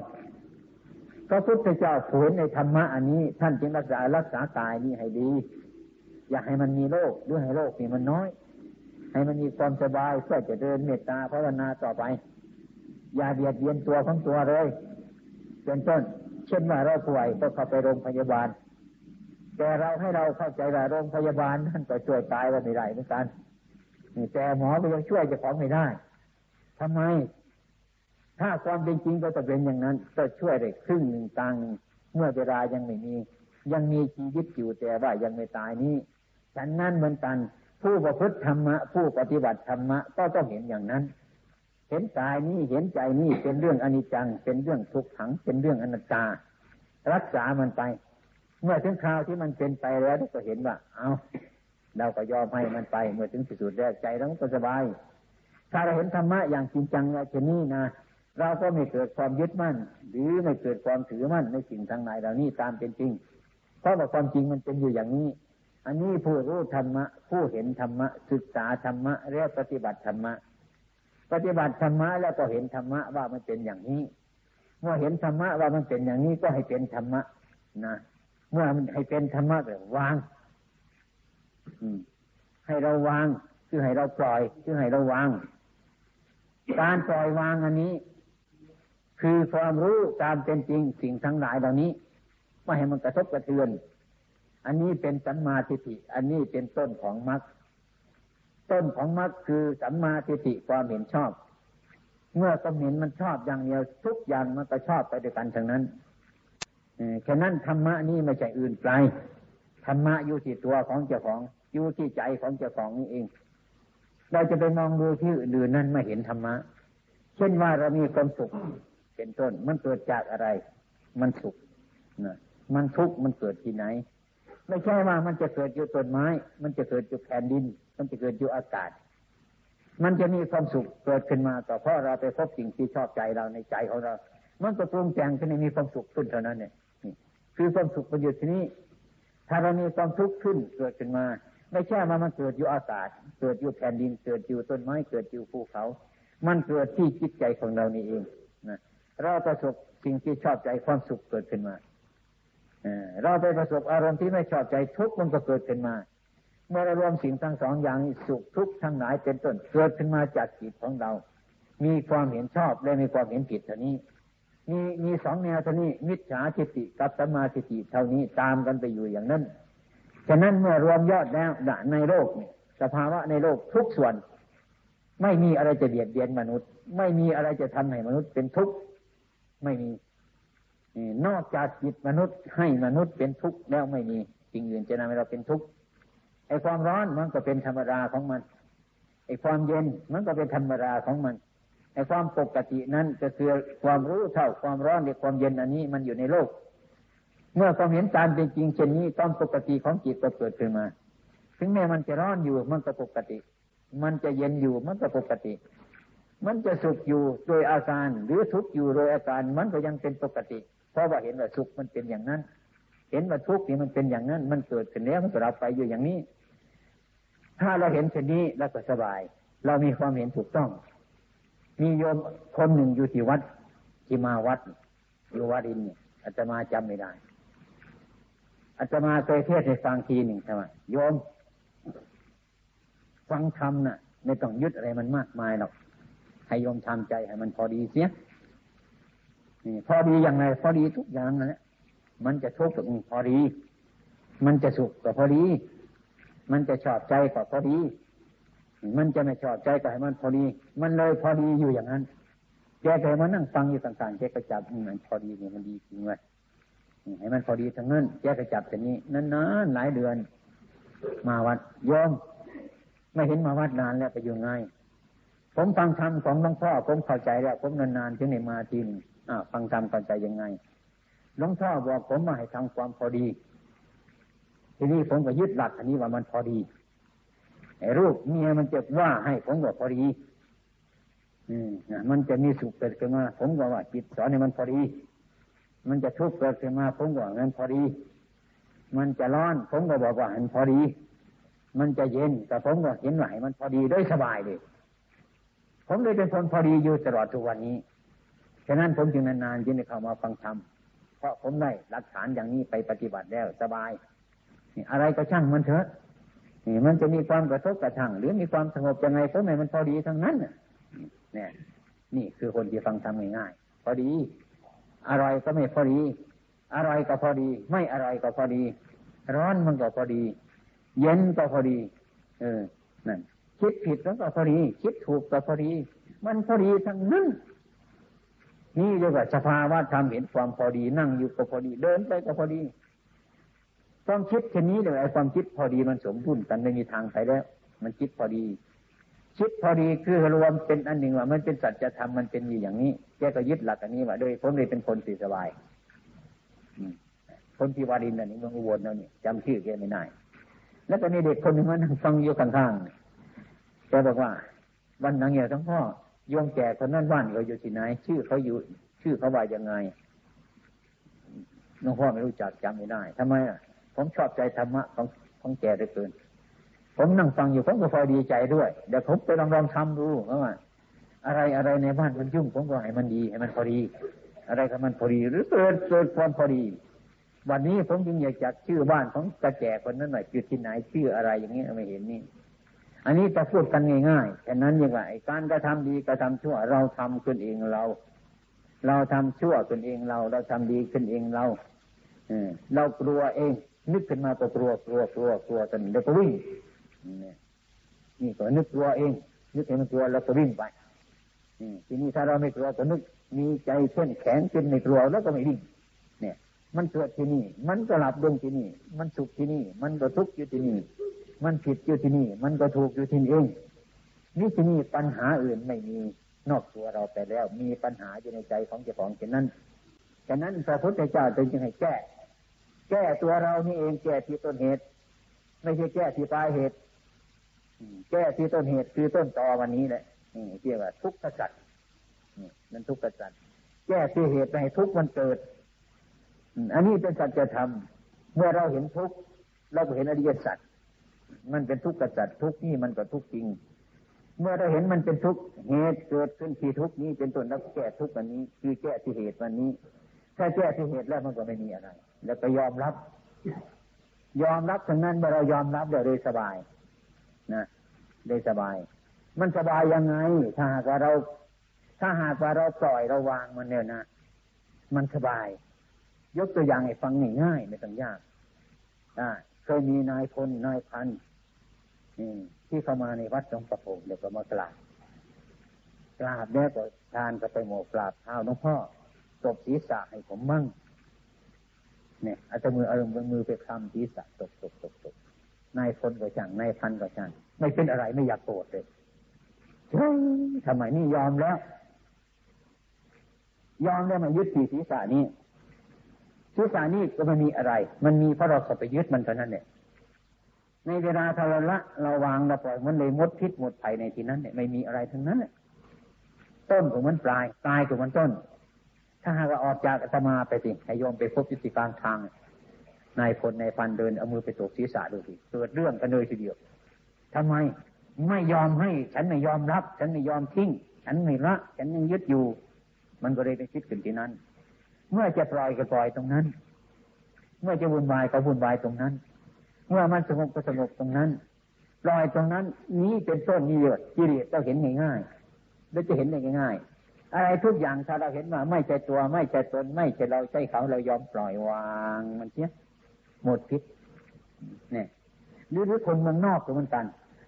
พระพุทธเจ้าฝืนในธรรมะอันนี้ ท่านจึงรักษารักษากายนี้ให้ดี อยากให้มันมีโรคด้วยให้โรคนี่มันน้อย ให้มันมีความสบายเพื่อจะเดินเมตตาภาวนาต่อไป อย่าเบียดเบียนตัวของตัวเลยเป็นต้น เช่นว่าเราป่วยก็เข้าไปโรงพยาบาล แต่เราให้เราเข้าใจว่าโรงพยาบาลท่านก็ช่วยตายว่าไม่ได้เหมือนกันแต่หมอก็ยังช่วยเจ้าของไม่ได้ทำไม ถ้าความเป็นจริงก็จะเป็นอย่างนั้น ก็ช่วยได้ครึ่งหนึ่งตังเมื่อเวลายังไม่มี ยังมีชีวิตอยู่แต่ว่ายังไม่ตายนี้ฉันนั้นเหมือนกัน ผู้ประพฤติธรรมะ ผู้ปฏิบัติธรรมะก็ต้องเห็นอย่างนั้น เห็นกายนี้เห็นใจนี้เป็นเรื่องอนิจจัง เป็นเรื่องทุกขัง เป็นเรื่องอนัตตา รักษามันไป เมื่อถึงคราวที่มันเป็นไปแล้วก็เห็นว่า เอาเราก็ยอมให้มันไป เมื่อถึงที่สุดแล้วใจเราก็สบาย ถ้าเราเห็นธรรมะอย่างจริงจังว่าเช่นนี้นะเราก็ไม่เกิดความยึดมั่น หรือไม่เกิดความถือมั่นในสิ่งทางไหนเหล่านี้ตามเป็นจริง เพราะว่าความจริงมันเป็นอยู่อย่างนี้ อันนี้ผู้รู้ธรรมะ ผู้เห็นธรรมะ ศึกษาธรรมะเรียกปฏิบัติธรรมะ ปฏิบัติธรรมะแล้วก็เห็นธรรมะว่ามันเป็นอย่างนี้ เมื่อเห็นธรรมะว่ามันเป็นอย่างนี้ก็ให้เป็นธรรมะนะ เมื่อมันให้เป็นธรรมะแบบวางให้เราวาง คือให้เราปล่อย คือให้เราวาง การปล่อยวางอันนี้ คือความรู้ตามเป็นจริงสิ่งทั้งหลายเหล่านี้ไม่ให้มันกระทบกระเทือน อันนี้เป็นสัมมาทิฏฐิอันนี้เป็นต้นของมรรคต้นของมรรคคือสัมมาทิฏฐิความเห็นชอบ เมื่อควเห็นมันชอบอย่างเดียวทุกอย่างมันก็ชอบไปด้วยกันทั้งนั้น แค่นั้นธรรมะนี่ไม่ใช่อื่นไกลธรรมะอยู่ที่ตัวของเจ้าของอยู่ที่ใจของเจ้าของนี่เอง เราจะไปมองดูที่อื่นนั้นไม่เห็นธรรมะ เช่นว่าเรามีความสุขเป็นต้น มันเกิดจากอะไร มันสุขนะมันทุกข์มันเกิดที่ไหน ไม่ใช่ว่ามันจะเกิดอยู่ต้นไม้ มันจะเกิดอยู่แผ่นดิน มันจะเกิดอยู่อากาศ มันจะมีความสุขเกิดขึ้นมาต่อเพราะเราไปพบสิ่งที่ชอบใจเราในใจของเรา มันก็ปรุงแต่งขึ้นมีความสุขขึ้นเท่านั้นเนี่ย คือความสุขประโยชน์ที่นี้ ถ้าเรามีความทุกข์ขึ้นเกิดขึ้นมา ไม่ใช่มามันเกิดอยู่อากาศ เกิดอยู่แผ่นดิน เกิดอยู่ต้นไม้ เกิดอยู่ภูเขา มันเกิดที่จิตใจของเรานี่เองนะเราประสบสิ่งที่ชอบใจความสุขเกิดขึ้นมาเราไปประสบอารมณ์ที่ไม่ชอบใจทุกข์มันก็เกิดขึ้นมา เมื่อเรารวมสิ่งทั้งสองอย่างสุขทุกข์ทั้งหลายเป็นต้นเกิดขึ้นมาจากจิตของเรา มีความเห็นชอบและมีความเห็นผิดเท่านี้ มีมีสองแนวเท่านี้มิจฉาทิฏฐิกับสัมมาทิฏฐิเท่านี้ตามกันไปอยู่อย่างนั้น ฉะนั้นเมื่อรวมยอดแล้วในโลกเนี่ยสภาวะในโลกทุกส่วน ไม่มีอะไรจะเบียดเบียนมนุษย์ ไม่มีอะไรจะทำให้มนุษย์เป็นทุกข์ไม่มีนอกจากจิตมนุษย์ให้มนุษย์เป็นทุกข์แล้วไม่มีสิ่งอื่นจะทำให้เราเป็นทุกข์ไอ้ความร้อนมันก็เป็นธรรมดาของมันไอ้ความเย็นมันก็เป็นธรรมดาของมัน ไอ้ความปกตินั้นก็คือความรู้เท่าความร้อนในความเย็นอันนี้มันอยู่ในโลก เมื่อความเห็นตามเป็นจริงเช่นนี้ตามปกติของจิตก็เกิดขึ้นมา ถึงแม้มันจะร้อนอยู่มันก็ปกติ มันจะเย็นอยู่มันก็ปกติ มันจะสุขอยู่โดยอาการหรือทุกข์อยู่โดยอาการมันก็ยังเป็นปกติ เพราะว่าเห็นว่าสุขมันเป็นอย่างนั้น เห็นว่าทุกข์นี่มันเป็นอย่างนั้น มันเกิดขึ้นแล้วมันก็รับไปอยู่อย่างนี้ ถ้าเราเห็นเช่นนี้เราก็สบาย เรามีความเห็นถูกต้อง มีโยมคนหนึ่งอยู่ที่วัด ที่มาวัดอยู่วัดอินเนี่ยอาจมาจำไม่ได้อาจมาเคยเทศในฟังทีหนึ่งใช่ไหมโยม ฟังธรรมน่ะ ไม่ต้องยึดอะไรมันมากมายหรอกให้โยมทำใจให้มันพอดีเสียนี่พอดีอย่างไรพอดีทุกอย่างนะมันจะทุกข์ก็พอดี มันจะสุขก็พอดี มันจะชอบใจก็พอดี มันจะไม่ชอบใจก็ให้มันพอดี มันเลยพอดีอยู่อย่างนั้นแกเคยมานั่งฟังอยู่ต่างๆแกก็จับมันพอดีเนี่ยมันดีจริงเลยให้มันพอดีทั้งนั้นแกก็จับแต่นี้นานๆหลายเดือน มาวัดยอมไม่เห็นมาวัดนานแล้วไปอยู่ไงผมฟังธรรมของหลวงพ่อผมเข้าใจแล้ว ผมนานๆถึงได้มาทีนึงอ่าฟังธรรมเข้าใจยังไงหลวงพ่อบอกผมมาให้ทำความพอดี ทีนี้ผมก็ยึดหลักอันนี้ว่ามันพอดี รูปเมียมันจะว่าให้ผมก็พอดีอืมมันจะมีสุขเกิดขึ้นมา ผมก็ว่าจิตสอนให้มันพอดี มันจะทุกข์เกิดขึ้นมา ผมก็ว่างั้นพอดี มันจะร้อน ผมก็บอกว่ามันพอดี มันจะเย็นแต่ผมก็เห็นว่ามันพอดีได้สบายเลยผมเลยเป็นคนพอดีอยู่ตลอดทุกวันนี้ฉะนั้นผมจึงนานๆจึงได้เข้ามาฟังธรรมเพราะผมได้หลักฐานอย่างนี้ไปปฏิบัติแล้วสบายอะไรก็ช่างมันเถอะ นี่มันจะมีความกระทบกระทั่งหรือมีความสงบยังไงเพราะไหนมันพอดีทั้งนั้นเนี่ย นี่คือคนที่ฟังทำง่ายๆพอดีอะไรก็ไม่พอดีอะไรก็พอดี ไม่อะไรก็พอดี ร้อนมันก็พอดี เย็นก็พอดี เออนั่นคิดผิดแล้วก็พอดี คิดถูกก็พอดี มันพอดีทั้งนั้นนี่เรียกว่าสภาวะธรรมเห็นความพอดี นั่งอยู่ก็พอดี เดินไปก็พอดี ความคิดแค่นี้เลยไอ้ความคิดพอดีมันสมดุลกันไม่มีทางไปแล้ว มันคิดพอดีคิดพอดีคือรวมเป็นอันหนึ่งว่า มันเป็นสัจธรรมมันเป็นอยู่อย่างนี้แกก็ยึดหลักอันนี้ว่าโดยผมเลยเป็นคนสีสบายคนที่วารินอันนี้เมืองอุบลแล้วนี่จำชื่อแกไม่ได้แล้วก็มีเด็กคนหนึ่งมานั่งฟังอยู่ข้างๆแกบอกว่า วันนั้นเนี่ยทั้งพ่อโยมแก่คนนั้นบ้านเขาอยู่ที่ไหนชื่อเขาอยู่ ชื่อเขาว่ายังไงน้องพ่อไม่รู้จักจำไม่ได้ทำไมอะ ผมชอบใจธรรมะของของแกได้เกิน ผมนั่งฟังอยู่ผมก็พอดีใจด้วยเดี๋ยวผมไปลองลองทำดูว่าอะไรอะไรในบ้านมันยุ่งผมก็ให้มันดีให้มันพอดี อะไรก็มันพอดี หรือเกิดเกิดความพอดี วันนี้ผมจึงอยากจักชื่อบ้านของตาแก่คนนั้นหน่อยอยู่ที่ไหนชื่ออะไรอย่างนี้ไม่เห็นนี่อันนี้จะพูดกันง่ายๆแต่นั้นยังไงการกระทำดีกระทำชั่ว เราทำขึ้นเองเรา เราทำชั่วขึ้นเองเรา เราทำดีขึ้นเองเรา เออเรากลัวเอง นึกขึ้นมาก็กลัวกลัวกลัวกลัวกันเดี๋ยวก็วิ่งนี่ก็นึกกลัวเอง นึกเห็นมันกลัวแล้วก็วิ่งไปทีนี้ถ้าเราไม่กลัวก็นึกมีใจเข้มแข็งเป็นไม่กลัวแล้วก็ไม่วิ่งเนี่ย มันเกิดที่นี่ มันก็หลับลงที่นี่ มันสุขที่นี่ มันก็ทุกข์อยู่ที่นี่ มันผิดอยู่ที่นี่ มันก็ถูกอยู่ที่นี่เองนี่ที่นี่ปัญหาอื่นไม่มีนอกตัวเราไปแล้ว มีปัญหาอยู่ในใจของเจ้าของเช่นนั้นฉะนั้นพระพุทธเจ้าจึงให้แก้ แก้ตัวเรานี่เองแก้ที่ต้นเหตุ ไม่ใช่แก้ที่ปลายเหตุแก้ที่ต้นเหตุคือต้นตอวันนี้แหละนี่เรียกว่าทุกข์กษัตริย์นั่นทุกข์กษัตริย์แก้ที่เหตุให้ทุกข์มันเกิดอันนี้เป็นสัจธรรมเมื่อเราเห็นทุกข์เราก็เห็นอริยสัจมันเป็นทุกข์กษัตริย์ทุกข์นี่มันก็ทุกข์จริง เมื่อเราเห็นมันเป็นทุกข์เหตุเกิดขึ้นที่ทุกข์นี้เป็นต้นแล้วแก้ทุกข์อันนี้ คือแก้ที่เหตุวันนี้ ถ้าแก้ที่เหตุแล้วมันก็ไม่มีอะไร แล้วก็ยอมรับ ยอมรับทั้งนั้นเมื่อเรายอมรับเดี๋ยวได้สบาย นะได้สบาย มันสบายยังไง ถ้าหากว่าเรา ถ้าหากว่าเราปล่อยเราวางมันเนี่ยนะมันสบาย ยกตัวอย่างให้ฟังง่ายๆไม่ต้องยากเคยมีนายพลนายพันที่เข้ามาในวัดหลวงประพงเดี๋ยวก็มากราบกราบแล้วก็ทานก็ไปโมกราบเท้าหลวงพ่อตบศีรษะให้ผมมั่ง เนี่ยอาจจะมือเอามือไปคลำศีรษะตบตบตบตบนายพลก็ช่างนายพันก็ช่างไม่เป็นอะไรไม่อยากโกรธเลยทำไมนี่ยอมแล้ว ยอมแล้วมายึดสีศีรษะนี้ศีรษะนี้ก็ไม่มีอะไร มันมีเพราะเราเข้าไปยึดมันเท่านั้นเนี่ยในเวลาทารละเราวางเราปล่อยมันเลยมดพิษหมดภัยในที่นั้นเนี่ยไม่มีอะไรทั้งนั้นต้นของมันปลายปลายของมันต้น ถ้าหากว่าออกจากอาตมาไปสิให้โยมไปพบยุติการทางนายพลนายพันเดินเอามือไปตกศีรษะดูสิเกิดเรื่องกันเลยทีเดียวทำไมไม่ยอมให้ ฉันไม่ยอมรับ ฉันไม่ยอมทิ้ง ฉันไม่ละ ฉันยังยึดอยู่ มันก็เลยไปคิดขึ้นที่นั้น เมื่อจะปล่อยก็ปล่อยตรงนั้น เมื่อจะวุ่นวายก็วุ่นวายตรงนั้น เมื่อมันสงบก็สงบตรงนั้นปล่อยตรงนั้น นี้เป็นต้นนี้เยอะกิเลสเราเห็นง่ายๆเราจะเห็นได้ง่ายๆ อะไรทุกอย่างถ้าเราเห็นว่าไม่ใช่ตัวไม่ใช่ตนไม่ใช่เราใช่เขาเรายอมปล่อยวางมันเสียหมดพิษเนี่ยหรือหรือคนเมืองนอกก็เหมือนกัน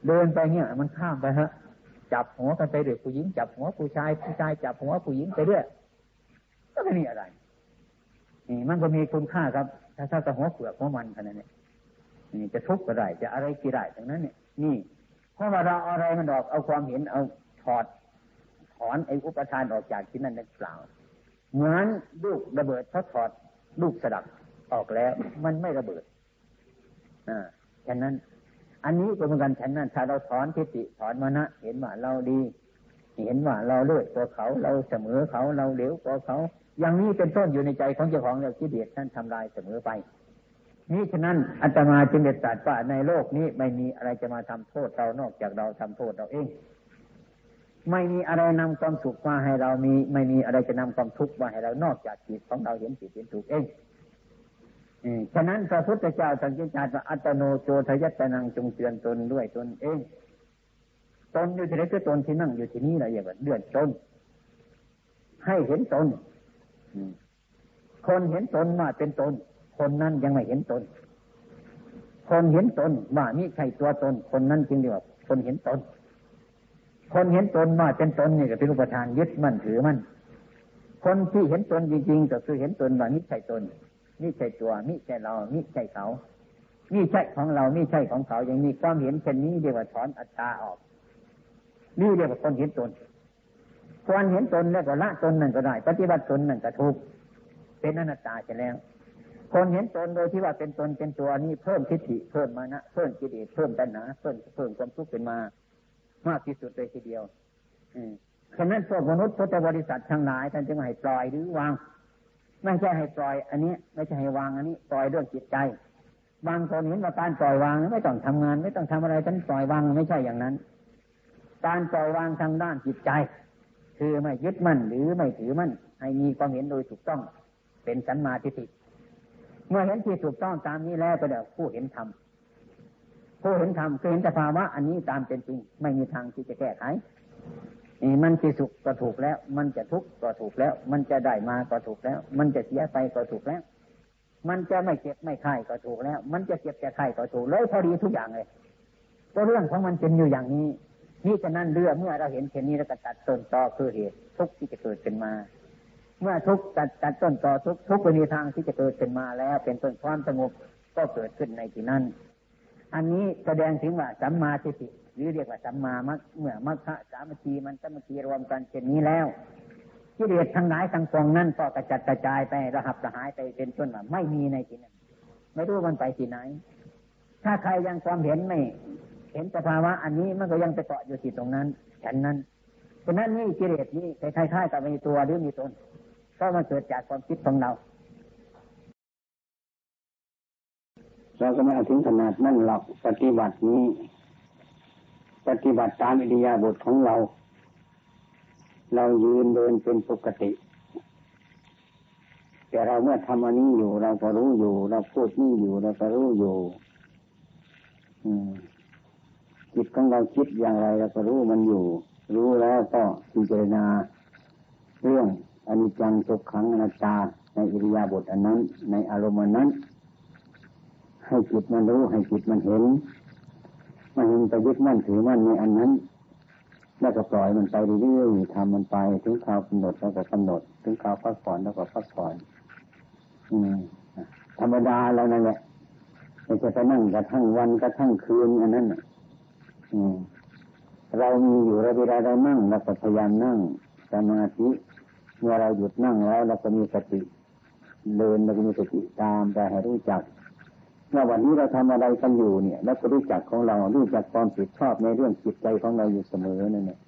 เดินไปเนี่ย มันข้ามไปฮะ จับหัวกันไปเด็กผู้หญิงจับหัวผู้ชายผู้ชายจับหัวผู้หญิงไปเรื่อยก็ไม่มีอะไรนี่มันก็มีคุณค่าครับ ถ้าถ้าจะหัวเปลือกหัวมันขนาดนี้นี่จะทุกข์ก็ได้จะอะไรก็ได้ทั้งนั้นเนี่ยนี่เพราะว่าเราอะไรมันออกเอาความเห็นเอาถอด อนไอ้อุปทานออกจากที่นั่นนั่นเปล่า เหมือนลูกระเบิดเขาถอดลูกสดับออกแล้ว มันไม่ระเบิดอ่าฉะนั้น อันนี้ก็เหมือนกันฉันนั้นถ้าเราถอนทิฏฐิถอนมานะเห็นว่าเราดี เห็นว่าเราเลือดกว่าเขาเราเสมอเขาเราเหลวกว่าเขา อย่างนี้เป็นต้นอยู่ในใจของเจ้าของเราที่เดียดท่านทำลายเสมอไปนี่ฉะนั้นอัตมาจึงเด็ดขาดว่าในโลกนี้ไม่มีอะไรจะมาทำโทษเรานอกจากเราทำโทษเราเอง ไม่มีอะไรนำความสุขมาให้เรามี ไม่มีอะไรจะนำความทุกข์มาให้เรานอกจากจิตของเราเห็นผิดเห็นถูกเองฉะนั้นพระพุทธเจ้าตรัสจารว่าอัตโนโจทยัตนังจงเตือนตนด้วยตนเองตนอยู่ที่ไหนก็ตนที่นั่งอยู่ที่นี่แหละอย่างเดือนตนให้เห็นตนคนเห็นตนว่าเป็นตน คนนั้นยังไม่เห็นตน คนเห็นตนว่านี่ใช่ตัวตน คนนั้นจึงเรียว่าคนเห็นตน คนเห็นตนว่าเป็นตนนี่ก็เป็นอุปทานยึดมั่นถือมั่นคนที่เห็นตนจริงๆก็คือเห็นตนว่านี่ใช่ตนนี่ใช่ตัวนี่ใช่เรานี่ใช่เขานี่ใช่ของเรานี่ใช่ของเขาอย่างนี้ความเห็นเช่นนี้เรียกว่าถอนอัตตาออก นี่เรียกว่าคนเห็นตนควรเห็นตนแล้วก็ละตนนั่นก็ได้ ปฏิบัติตนนั่นก็ถูกเป็นอนัตตาจะแล้ว คนเห็นตนโดยที่ว่าเป็นตนเป็นตัวนี้เพิ่มทิฏฐิเพิ่มมานะเพิ่มกิเลสเพิ่มตัณหาเพิ่มเพิ่มความทุกข์เป็นมา มากที่สุดเลยทีเดียวอืมฉะนั้นพวกมนุษย์พุทธบริษัททั้งหลายท่านจึงให้ปล่อยหรือวาง ไม่ใช่ให้ปล่อย อันนี้ ไม่ใช่ให้วางอันนี้ ปล่อยเรื่องจิตใจ บางคนเห็นว่าการปล่อยวางไม่ต้องทำงาน ไม่ต้องทำอะไรฉันปล่อยวางไม่ใช่อย่างนั้น การปล่อยวางทางด้านจิตใจ คือไม่ยึดมั่นหรือไม่ถือมั่นให้มีความเห็นโดยถูกต้องเป็นสัมมาทิฏฐิเมื่อเห็นที่ถูกต้องตามนี้แล้วก็เดี๋ยวผู้เห็นธรรม ผู้เห็นธรรมคือเห็นสภาวะอันนี้ตามเป็นจริง ไม่มีทางที่จะแก้ไขมันจะสุขก็ถูกแล้ว มันจะทุกข์ก็ถูกแล้ว มันจะได้มาก็ถูกแล้ว มันจะเสียไปก็ถูกแล้ว มันจะไม่เจ็บไม่ไข้ก็ถูกแล้ว มันจะเจ็บจะไข้ก็ถูกเลยพอดีทุกอย่างเลยก็เรื่องของมันเป็นอยู่อย่างนี้นี่จะนั่นเรื่องเมื่อเราเห็นเช่นนี้แล้วก็ตัดต้นตอคือเหตุทุกข์ที่จะเกิดขึ้นมา เมื่อทุกข์ตัดตัดต้นตอทุกทุกข์ไปมีทางที่จะเกิดขึ้นมาแล้ว เป็นต้นความสงบก็เกิดขึ้นในที่นั้น อันนี้แสดงถึงว่าสัมมาทิฏฐิหรือเรียกว่าสัมมามัคเมื่อมัคคะสามัคคีมันสามัคคีรวมกันเช่นนี้แล้วกิเลสทั้งหลายทั้งปวงนั้นก็กระจัดกระจายไประหับระหายไปเป็นต้นว่าไม่มีในที่นั้นไม่รู้มันไปที่ไหน ถ้าใครยังความเห็นไม่ เห็นสภาวะอันนี้มันก็ยังไปเกาะอยู่ที่ตรงนั้นฉันนั้นฉะนั้นนี่กิเลสนี้คล้ายๆกับมีตัวหรือมีตนก็มันเกิดจากความคิดของเรา เราก็ไม่อาถึงขนาดนั่นหรอกปฏิบัตินี้ ปฏิบัติตามอิริยาบถของเรา เรายืนเดินเป็นปกติ แต่เราเมื่อทำอันนี้อยู่ เราก็รู้อยู่ เราพูดนี่อยู่ เราก็รู้อยู่จิตของเราคิดอย่างไรเราก็รู้มันอยู่ รู้แล้วก็พิจารณาเรื่องอนนี้จังทุกขังอนัตตาในอิริยาบถอันนั้น ในอารมณ์อันนั้น ให้จิตมันรู้ให้จิตมันเห็น มันเห็นไปยึดมั่นถือมั่นในอันนั้น แล้วก็ปล่อยมันไปเรื่อยๆทำมันไปถึงคราวกำหนดแล้วก็กำหนด ถึงคราวพักผ่อนแล้วก็พักผ่อนอืมธรรมดาแล้วนั่นแหละไม่จะไปนั่งกระทั่งวันกระทั่งคืนอันนั้นอืมเรามีอยู่เราเวลาเรานั่งเราก็พยายามนั่งสมาธิเมื่อเราหยุดนั่งแล้วเราก็มีสติเดินเราก็มีสติตามไปให้รู้จัก ว่าวันนี้เราทำอะไรกันอยู่เนี่ย แล้วก็รู้จักของเรารู้จักความผิดชอบในเรื่องจิตใจของเราอยู่เสมอนั่นแหละ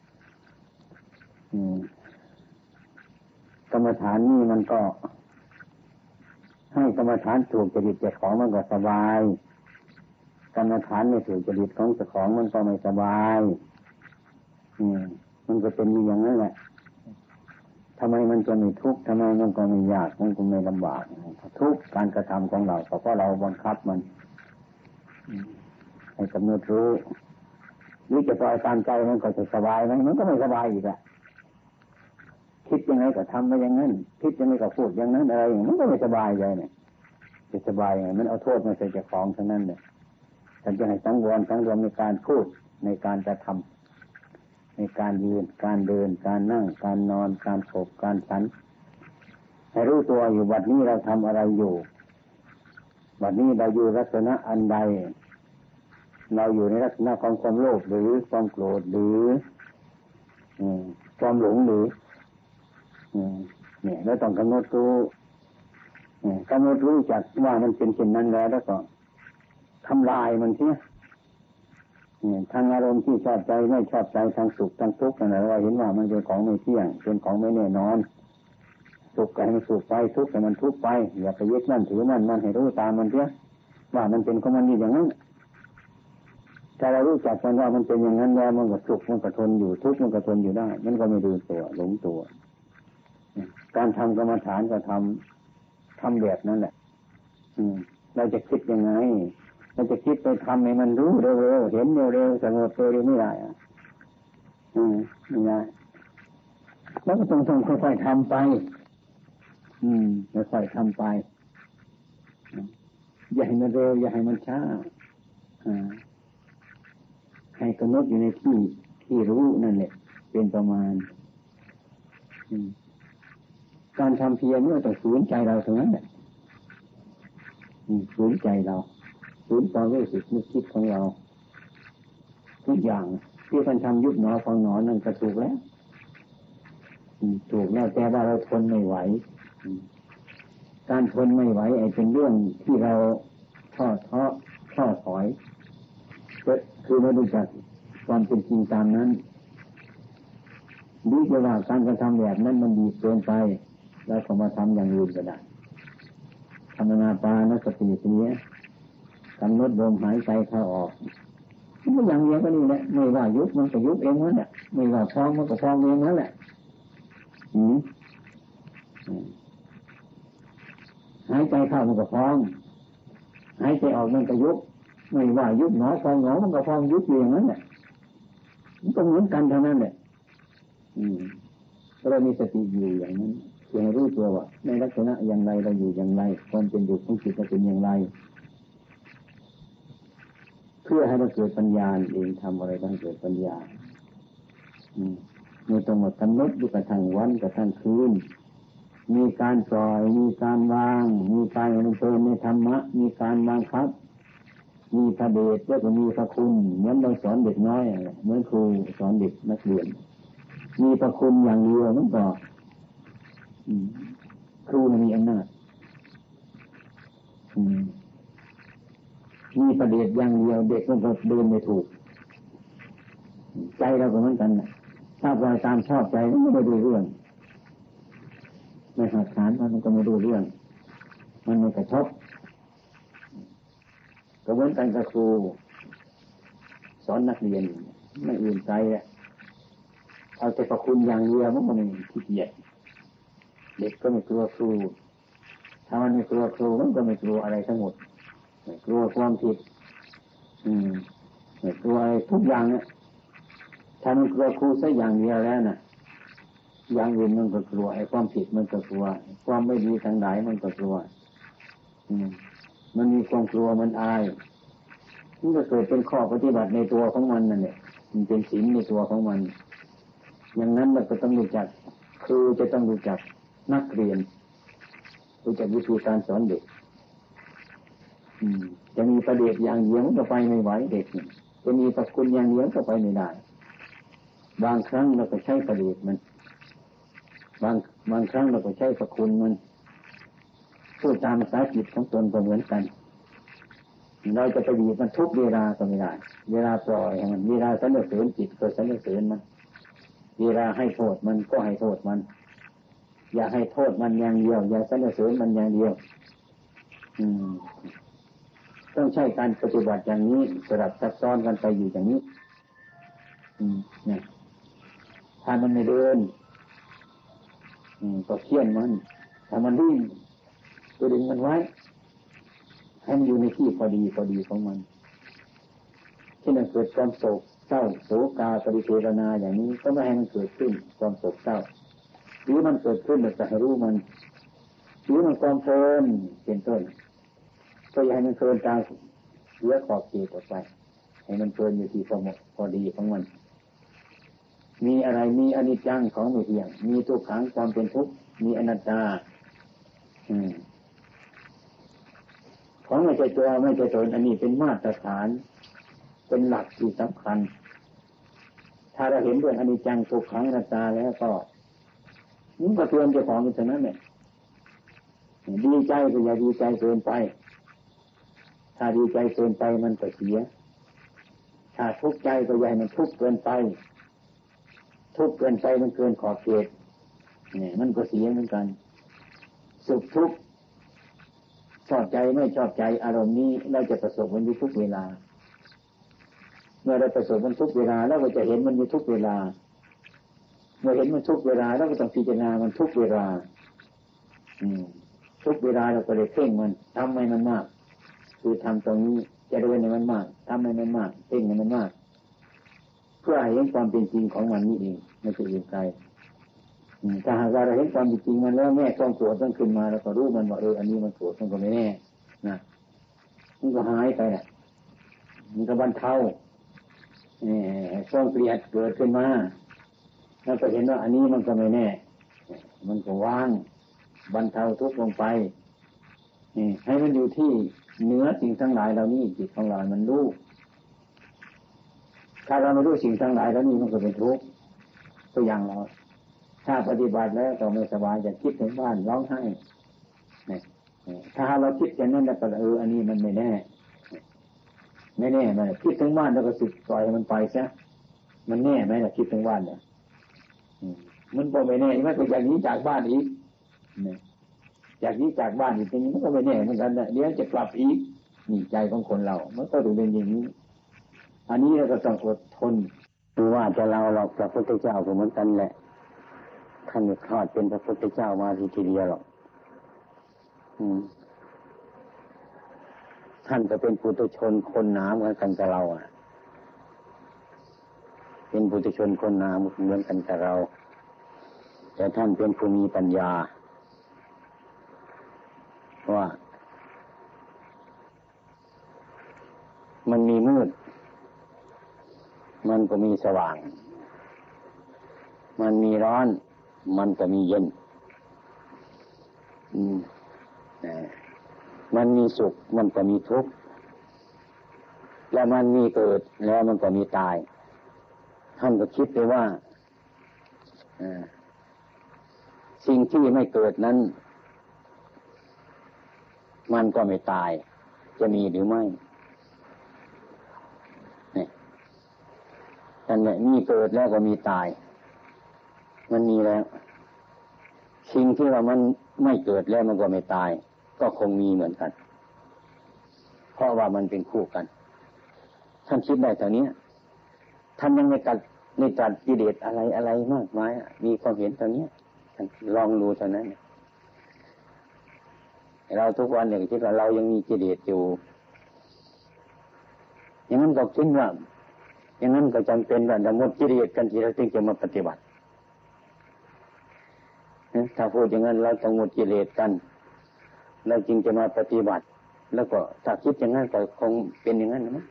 กรรมฐานนี่มันก็ ให้กรรมฐานถูกจริตเจ้าของมันก็สบาย กรรมฐานไม่ถูกจริตของเจ้าของมันก็ไม่สบาย อืมมันก็เป็นอย่างนั้นแหละ ทำไมมันจะมีทุกข์ทำไมมันก็ม่ยากมันก็ม่ลำบาก ทุกการกระทำของเราเพราะเราบังคับมันให้กำหนดรู้หรือจะปล่อยตามใจมันก็จะสบายไหมมันก็ไม่สบายอีกอะคิดยังไงก็ทำไปอย่างนั้น คิดยังไงก็พูดอย่างนั้นอะไรอย่างนั้นก็ไม่สบายใจเนี่ยจะสบายไงมันเอาโทษมาใส่เจ้าของทั้งนั้นเนี่ยฉันจะให้สังวรสังรวมในการพูดในการจะทำ ในการยืน การเดิน การนั่ง การนอน การขบการฉันให้รู้ตัวอยู่บัดนี้เราทำอะไรอยู่ บัดนี้เราอยู่ลักษณะอันใด เราอยู่ในลักษณะของความโลภหรือความโกรธหรือความหลงหรือเนี่ยเราต้องกำหนดรู้กำหนดรู้จักว่ามันเป็นเช่นนั้นแล้วแล้วก็ทำลายมันเสีย ทางอารมณ์ที่ชอบใจไม่ชอบใจทางสุขทางทุกข์นั่นแหละเราเห็นว่ามันเป็นของไม่เที่ยงเป็นของไม่แน่นอน สุขก็ให้มันสุขไปทุกข์ให้มันทุกข์ไปอย่าไปยึดมั่นถือมั่นมันให้รู้ตามมันเถอะว่ามันเป็นของมันอยู่อย่างนั้นถ้าเรารู้จักมันว่ามันเป็นอย่างนั้นแล้วมันก็สุขมันก็ทนอยู่ทุกข์มันก็ทนอยู่ได้ มันก็ไม่ดูตัวหลงตัว การทำกรรมฐานก็ทำทำแบบนั้นแหละ อืมเราจะคิดยังไง มันจะคิดไปทำให้มันรู้เร็วๆเห็นเร็วๆสงบตัวเร็วไม่ได้อะอืมไม่ได้แล้วก็ต้องต้องค่อยๆทำไป อืมค่อยๆทำไปอย่าให้มันเร็ว อย่าให้มันช้าอ่าให้กำหนดอยู่ในที่ที่รู้นั่นแหละเป็นประมาณการทำเพียรเมื่อต้องฝืนใจเราตรงนั้นแหละฝืนใจเรา ฝืนความรู้สึกนึกคิดของเราทุกอย่างที่ท่านทำยุบหนอฟังหนอนั่นก็ถูกแล้วถูกแล้วแต่ว่าเราทนไม่ไหวการทนไม่ไหวไอ้เป็นเรื่องที่เราท้อท้อท้อถอยก็คือไม่รู้จักความเป็นจริงตามนั้นดีกว่าการกระทำแบบนั้นมันดีเกินไป แล้วก็มาทำอย่างอื่นก็ได้ทำนาปานสติเนี้ย กำหนดลมหายใจเข้าออกมันอย่างเดียวก็นี่แหละไม่ว่ายุบมันก็ยุบเองนั่นแหละไม่ว่าพองมันก็พองเองนั่นแหละอืมหายใจเข้ามันก็พองหายใจออกมันก็ยุบไม่ว่ายุบหนอพองหนอมันก็พองยุบเองนั่นแหละมันก็เหมือนกันเท่านั้นแหละอืมเรามีสติอยู่อย่างนั้นเพียงรู้ตัวว่าในลักษณะอย่างไรเราอยู่อย่างไรความเป็นอยู่ของจิตเราเป็นอย่างไร เพื่อให้เราเกิดปัญญาเองทำอะไรต้องเกิดปัญญามีต้องมากำหนดดูกระทั่งวันกระทั่งคืนมีการปล่อย มีการวาง มีการอนุโลมในธรรมะ มีการบังคับ มีพระเดชแล้วก็มีพระคุณ เหมือนเราสอนเด็กน้อยเหมือนครูสอนเด็กนักเรียน มีพระคุณอย่างเดียวนั่นก็ครูมีอำนาจ มีประเดียวอย่างเดียวเด็กมันก็เดินไม่ถูก ใจเราก็เหมือนกันนะถ้าปล่อยตามชอบใจมันไม่ดูเรื่องไม่หักฐานมันก็ไม่ดูเรื่อง มันไม่กระทบก็เหมือนกันกับครูสอนนักเรียนไม่อื่นใจอะเอาแต่ประคุณอย่างเดียวมันก็ไม่ขี้เกียจเด็กก็ไม่กลัวครูถ้ามันไม่กลัวครูมันก็ไม่กลัวอะไรทั้งหมด กลัวความผิด อืมกลัวทุกอย่างเนี่ยถ้ามันกลัวครูสักอย่างเดียวแล้วน่ะ อย่างอื่นมันก็กลัวไอ้ความผิดมันก็กลัว ความไม่ดีทางไหนมันก็กลัว อืม มันมีความกลัวมันอายมันก็เกิดเป็นข้อปฏิบัติในตัวของมันนั่นแหละมันเป็นศีลในตัวของมัน อย่างนั้นเราก็ต้องรู้จักครูจะต้องรู้จักนักเรียนรู้จักวิธีการสอนเด็ก จะมีประเด็อย่างเดียวก็ไปไม่ไหวเด็กจะมีประคุณอย่างเดียวก็ไปไม่ได้ บางครั้งเราก็ใช้ประเด็มัน บางบางครั้งเราก็ใช้ประคุณมันพูดตามสายจิตของตนก็เหมือนกัน เราจะไปบีบมันทุกเวลาก็ไม่ได้ เวลาปล่อยมัน เวลาสนเสริญจิตก็สนเสริญมัน เวลาให้โทษมันก็ให้โทษมัน อย่าให้โทษมันอย่างเดียว อย่าสนเสริญมันอย่างเดียว อืม ต้องใช้การปฏิบัติอย่างนี้สลับซับซ้อนกันไปอยู่อย่างนี้ อืมเนี่ยถ้ามันไม่เดิน อืมก็เคี่ยนมัน ถ้ามันวิ่งก็ดึงมันไว้ให้มันอยู่ในที่พอดีพอดีของมันที่มันเกิดความโศกเศร้าโศกาปริเทวนาอย่างนี้ก็ไม่ให้มันเกิดขึ้นความโศกเศร้าหรือมันเกิดขึ้นเราจะให้รู้มันหรือมันความเพลินเป็นต้น ก็อย่าให้มันเพลินตามเสียขอบเขตออกไป ให้มันเพลินอยู่ที่พอเหมาะพอดีของมัน มีอะไรมีอนิจจังของไม่เที่ยง มีทุกขังความเป็นทุกข์มีอนัตตา อืมของไม่ใช่ตัวไม่ใช่ตนอันนี้เป็นมาตรฐาน เป็นหลักที่สำคัญ ถ้าเราเห็นเรื่องอนิจจังทุกขังอนัตตาแล้วก็มันก็เตือนเจ้าของอยู่เท่านั้นเนี่ยดีใจก็อย่าดีใจเกินไป ถ้าดีใจเกินไปมันก็เสีย ถ้าทุกข์ใจก็อย่าให้มันทุกข์เกินไป ทุกข์เกินไปมันเกินขอบเขตเนี่ย มันก็เสียเหมือนกัน สุขทุกข์ชอบใจไม่ชอบใจอารมณ์นี้เราจะประสบมันอยู่ทุกเวลา เมื่อเราประสบมันทุกเวลาแล้วเราจะเห็นมันอยู่ทุกเวลา เมื่อเห็นมันทุกเวลาแล้วก็ต้องพิจารณามันทุกเวลา อืมทุกเวลาเราก็เลยเพ่งมันทำให้มันมาก คือทำตรงนี้จะเดินให้มันมากทำให้มันมากเพ่งให้มันมาก เพื่อให้เห็นความเป็นจริงของมันนี่เองไม่ใช่อื่นไกลถ้าหากว่าเราเห็นความจริงมันแล้วแม่ต้องโกรธต้องขึ้นมาแล้วก็รู้มันว่าเอออันนี้มันโกรธมันก็ไม่แน่นะมันก็หายไปแหละมันก็บรรเทาความเกลียดเกิดขึ้นมาแล้วก็เห็นว่าอันนี้มันก็ไม่แน่ มันก็ว่างบรรเทาทุกข์ลงไปนี่ให้มันอยู่ที่ เนื้อสิ่งทั้งหลายเหล่านี้จิตของเรา มันรู้ ถ้าเราไม่รู้สิ่งทั้งหลายแล้วนี่มันก็เป็นทุกข์ตัวอย่างเรา ถ้าปฏิบัติแล้วก็ไม่สบายจะคิดถึงบ้านร้องไห้ถ้าเราคิดอย่างนั้นแล้วก็เอออันนี้มันไม่แน่ ไม่แน่ไหมคิดถึงบ้านแล้วก็สึกปล่อยมันไปซะมันแน่ไหมล่ะคิดถึงบ้านเนี่ยมันก็ไม่แน่มันก็อย่างนี้จากบ้านอีก จากนี้จากบ้านอีกทีนี้มันก็ไม่แน่เหมือนกันนะเดี๋ยวจะกลับอีกนี่ใจของคนเรา มันก็ถูกเป็นอย่างนี้ อันนี้เราก็ต้องอดทนคือว่าจะเราเราพระพุทธเจ้าเหมือนกันแหละท่านคลอดเป็นพระพุทธเจ้ามาทีเดียวหรอกท่านก็เป็นปุถุชนคนน้ำเหมือนกันกับเรา อะ เป็นปุถุชนคนน้ำเหมือนกันกับเรา แต่ท่านเป็นผู้มีปัญญา ว่า มันมีมืด มันก็มีสว่าง มันมีร้อน มันก็มีเย็นมันมีสุข มันก็มีทุกข์ แล้วมันมีเกิด แล้วมันก็มีตาย ท่านก็คิดไปว่า สิ่งที่ไม่เกิดนั้น มันก็ไม่ตาย จะมีหรือไม่เนี่ยท่านเนี่ยมีเกิดแล้วก็มีตาย มันมีแล้วสิ่งที่ว่ามันไม่เกิดแล้วมันก็ไม่ตาย ก็คงมีเหมือนกัน เพราะว่ามันเป็นคู่กัน ท่านคิดได้แต่นี้ท่านยังไม่ตัดไม่ตัดกิเลสอะไรอะไรมากมายมีความเห็นตอนนี้ท่านลองดูเท่านั้น เราทุกวันเนี่ยคิดว่าเรายังมีกิเลสอยู่ อย่างนั้นก็คิดว่า อย่างนั้นก็จำเป็นว่าจะหมดกิเลสกันทีเราจึงจะมาปฏิบัติถ้าพูดอย่างนั้นเราต้งหมดกิเลสกันเราจึงจะมาปฏิบัติ แล้วก็ถ้าคิดอย่างนั้นก็คงเป็นอย่างนั้นนะ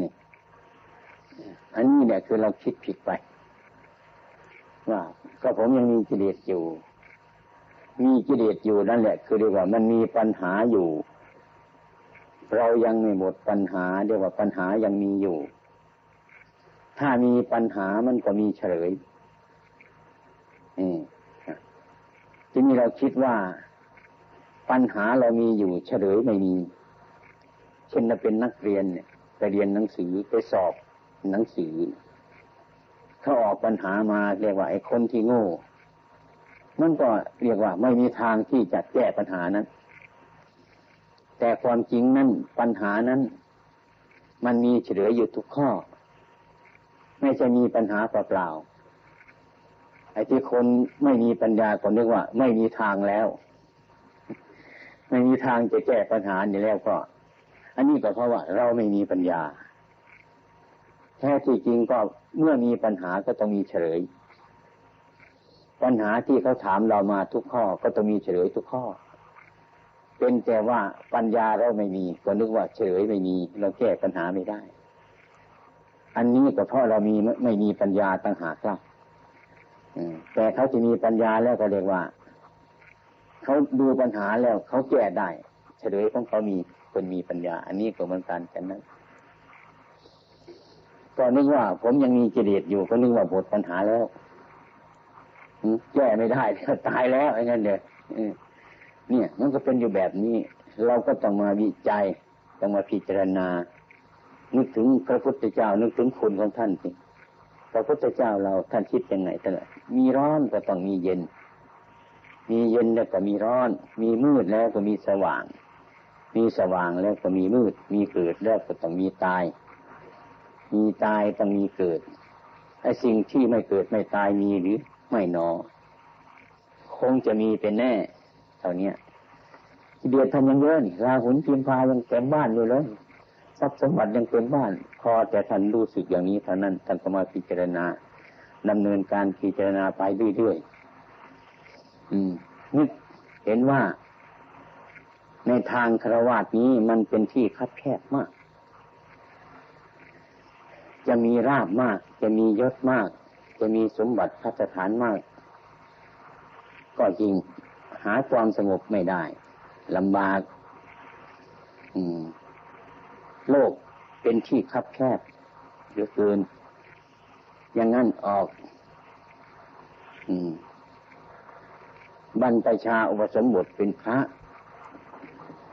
นี่อันนี้เนี่ยคือเราคิดผิดไป ว่าก็ผมยังมีกิเลสอยู่ มีกิเลสอยู่นั่นแหละ คือเรียกว่ามันมีปัญหาอยู่ เรายังไม่หมดปัญหาเรียกว่าปัญหายังมีอยู่ ถ้ามีปัญหามันก็มีเฉลยทีนี้เราคิดว่าปัญหาเรามีอยู่เฉลยไม่มี เช่นเราเป็นนักเรียนเนี่ยไปเรียนหนังสือไปสอบหนังสือถ้าออกปัญหามาเรียกว่าไอ้คนที่โง่ มันก็เรียกว่าไม่มีทางที่จะแก้ปัญหานั้น แต่ความจริงนั้นปัญหานั้น มันมีเฉลยอยู่ทุกข้อ ไม่จะมีปัญหาเปล่าๆไอ้ที่คนไม่มีปัญญาก็นึกว่า ไม่มีทางแล้ว ไม่มีทางจะแก้ปัญหานี้แล้วก็ อันนี้ก็เพราะว่า เราไม่มีปัญญาแท้ที่จริงก็เมื่อมีปัญหาก็ต้องมีเฉลย ปัญหาที่เขาถามเรามาทุกข้อก็ต้องมีเฉลยทุกข้อ เป็นแต่ว่าปัญญาเราไม่มีก็นึกว่าเฉลยไม่มี เราแก้ปัญหาไม่ได้ อันนี้ก็เพราะเรามีไม่มีปัญญาต่างหากล่ะแต่เขาจะมีปัญญาแล้วก็เรียกว่าเขาดูปัญหาแล้วเขาแก้ได้เฉลยของเขามีคนมีปัญญา อันนี้ก็เหมือนกันกันนั้นก็นึกว่าผมยังมีกิเลสอยู่ก็นึกว่าหมดปัญหาแล้ว แก้ไม่ได้ตายแล้วอย่างนั้นเด้อเนี่ย มันก็เป็นอยู่แบบนี้ เราก็ต้องมาวิจัยต้องมาพิจารณา นึกถึงพระพุทธเจ้า นึกถึงคุณของท่านสิพระพุทธเจ้าเราท่านคิดยังไงท่านมีร้อนก็ต้องมีเย็น มีเย็นแล้วก็มีร้อน มีมืดแล้วก็มีสว่าง มีสว่างแล้วก็มีมืด มีเกิดแล้วก็ต้องมีตาย มีตายต้องมีเกิดไอ้สิ่งที่ไม่เกิดไม่ตายมีหรือ ไม่นอ คงจะมีเป็นแน่เท่านี้เดือดทันยังเยอะนี่ราหุนพิมพายังเต็มบ้านอยู่เลยทรัพย์สมบัติยังเต็มบ้าน พอแต่ท่านรู้สึกอย่างนี้เท่านั้นท่านก็มาพิจารณาดำเนินการพิจารณาไปเรื่อยๆอืมนึกเห็นว่า ในทางคารวะนี้มันเป็นที่คับแคบมาก จะมีราบมาก จะมียศมาก จะมีสมบัติพัฒฐานมาก ก็จริงหาความสงบไม่ได้ลำบากโลกเป็นที่คับแคบเหลือเกิน อย่างนั้นออกบรรพชาอุปสมบทเป็นพระ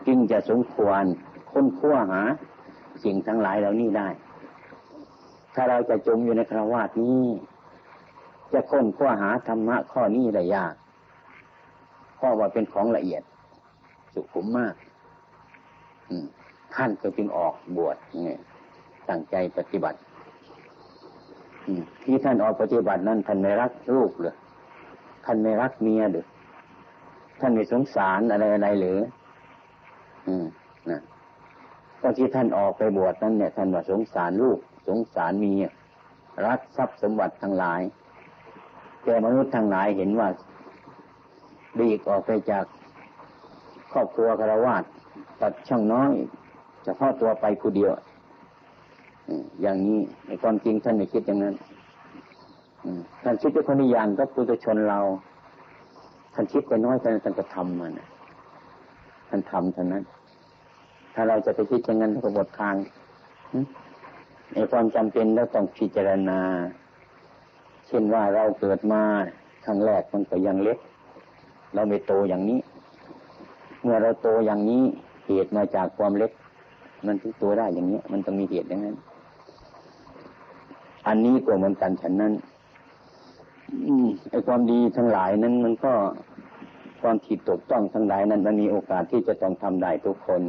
จึงจะสมควรค้นคว้าหา สิ่งทั้งหลายเหล่านี้ได้ ถ้าเราจะจมอยู่ในคราวาสนี้ จะค้นคว้าหาธรรมะข้อนี้ได้ยากเพราะว่าเป็นของละเอียด สุขุมมากท่านก็จึงออกบวชเนี่ยตั้งใจปฏิบัติที่ท่านออกปฏิบัตินั้นท่านไม่รักลูกเลยท่านไม่รักเมียหรือท่านไม่สงสารอะไรอะไรหรือ อืมนะตอนที่ท่านออกไปบวชนั้นเนี่ยท่านว่าสงสารลูก สงสารเมียรักทรัพย์สมบัติทั้งหลาย แต่มนุษย์ทั้งหลายเห็นว่าดีกออกไปจากครอบครัวคารวาสตัดช่างน้อยจะพ่อตัวไปผู้เดียวอย่างนี้ในความจริงท่านไม่คิดอย่างนั้นท่านคิดเป็นคนนิยามก็ปุถุชนเราท่านคิดไปน้อยท่านท่านก็ทำมันท่านทำเท่านั้น ถ้าเราจะไปคิดอย่างนั้นก็หมดทางในความจำเป็นแล้วต้องพิจารณา ช่นว่าเราเกิดมาครั้งแรกมันก็ยังเล็ก เราไม่โตอย่างนี้ เมื่อเราโตอย่างนี้เหตุมาจากความเล็ก มันถึงตัวได้อย่างนี้มันต้องมีเหตุอย่างนั้น อันนี้ก็เหมือนกันฉันนั้นไอ้ความดีทั้งหลายนั้นมันก็ความผิดตกต้องทั้งหลายนั้นมันมีโอกาสที่จะต้องทำได้ทุกคน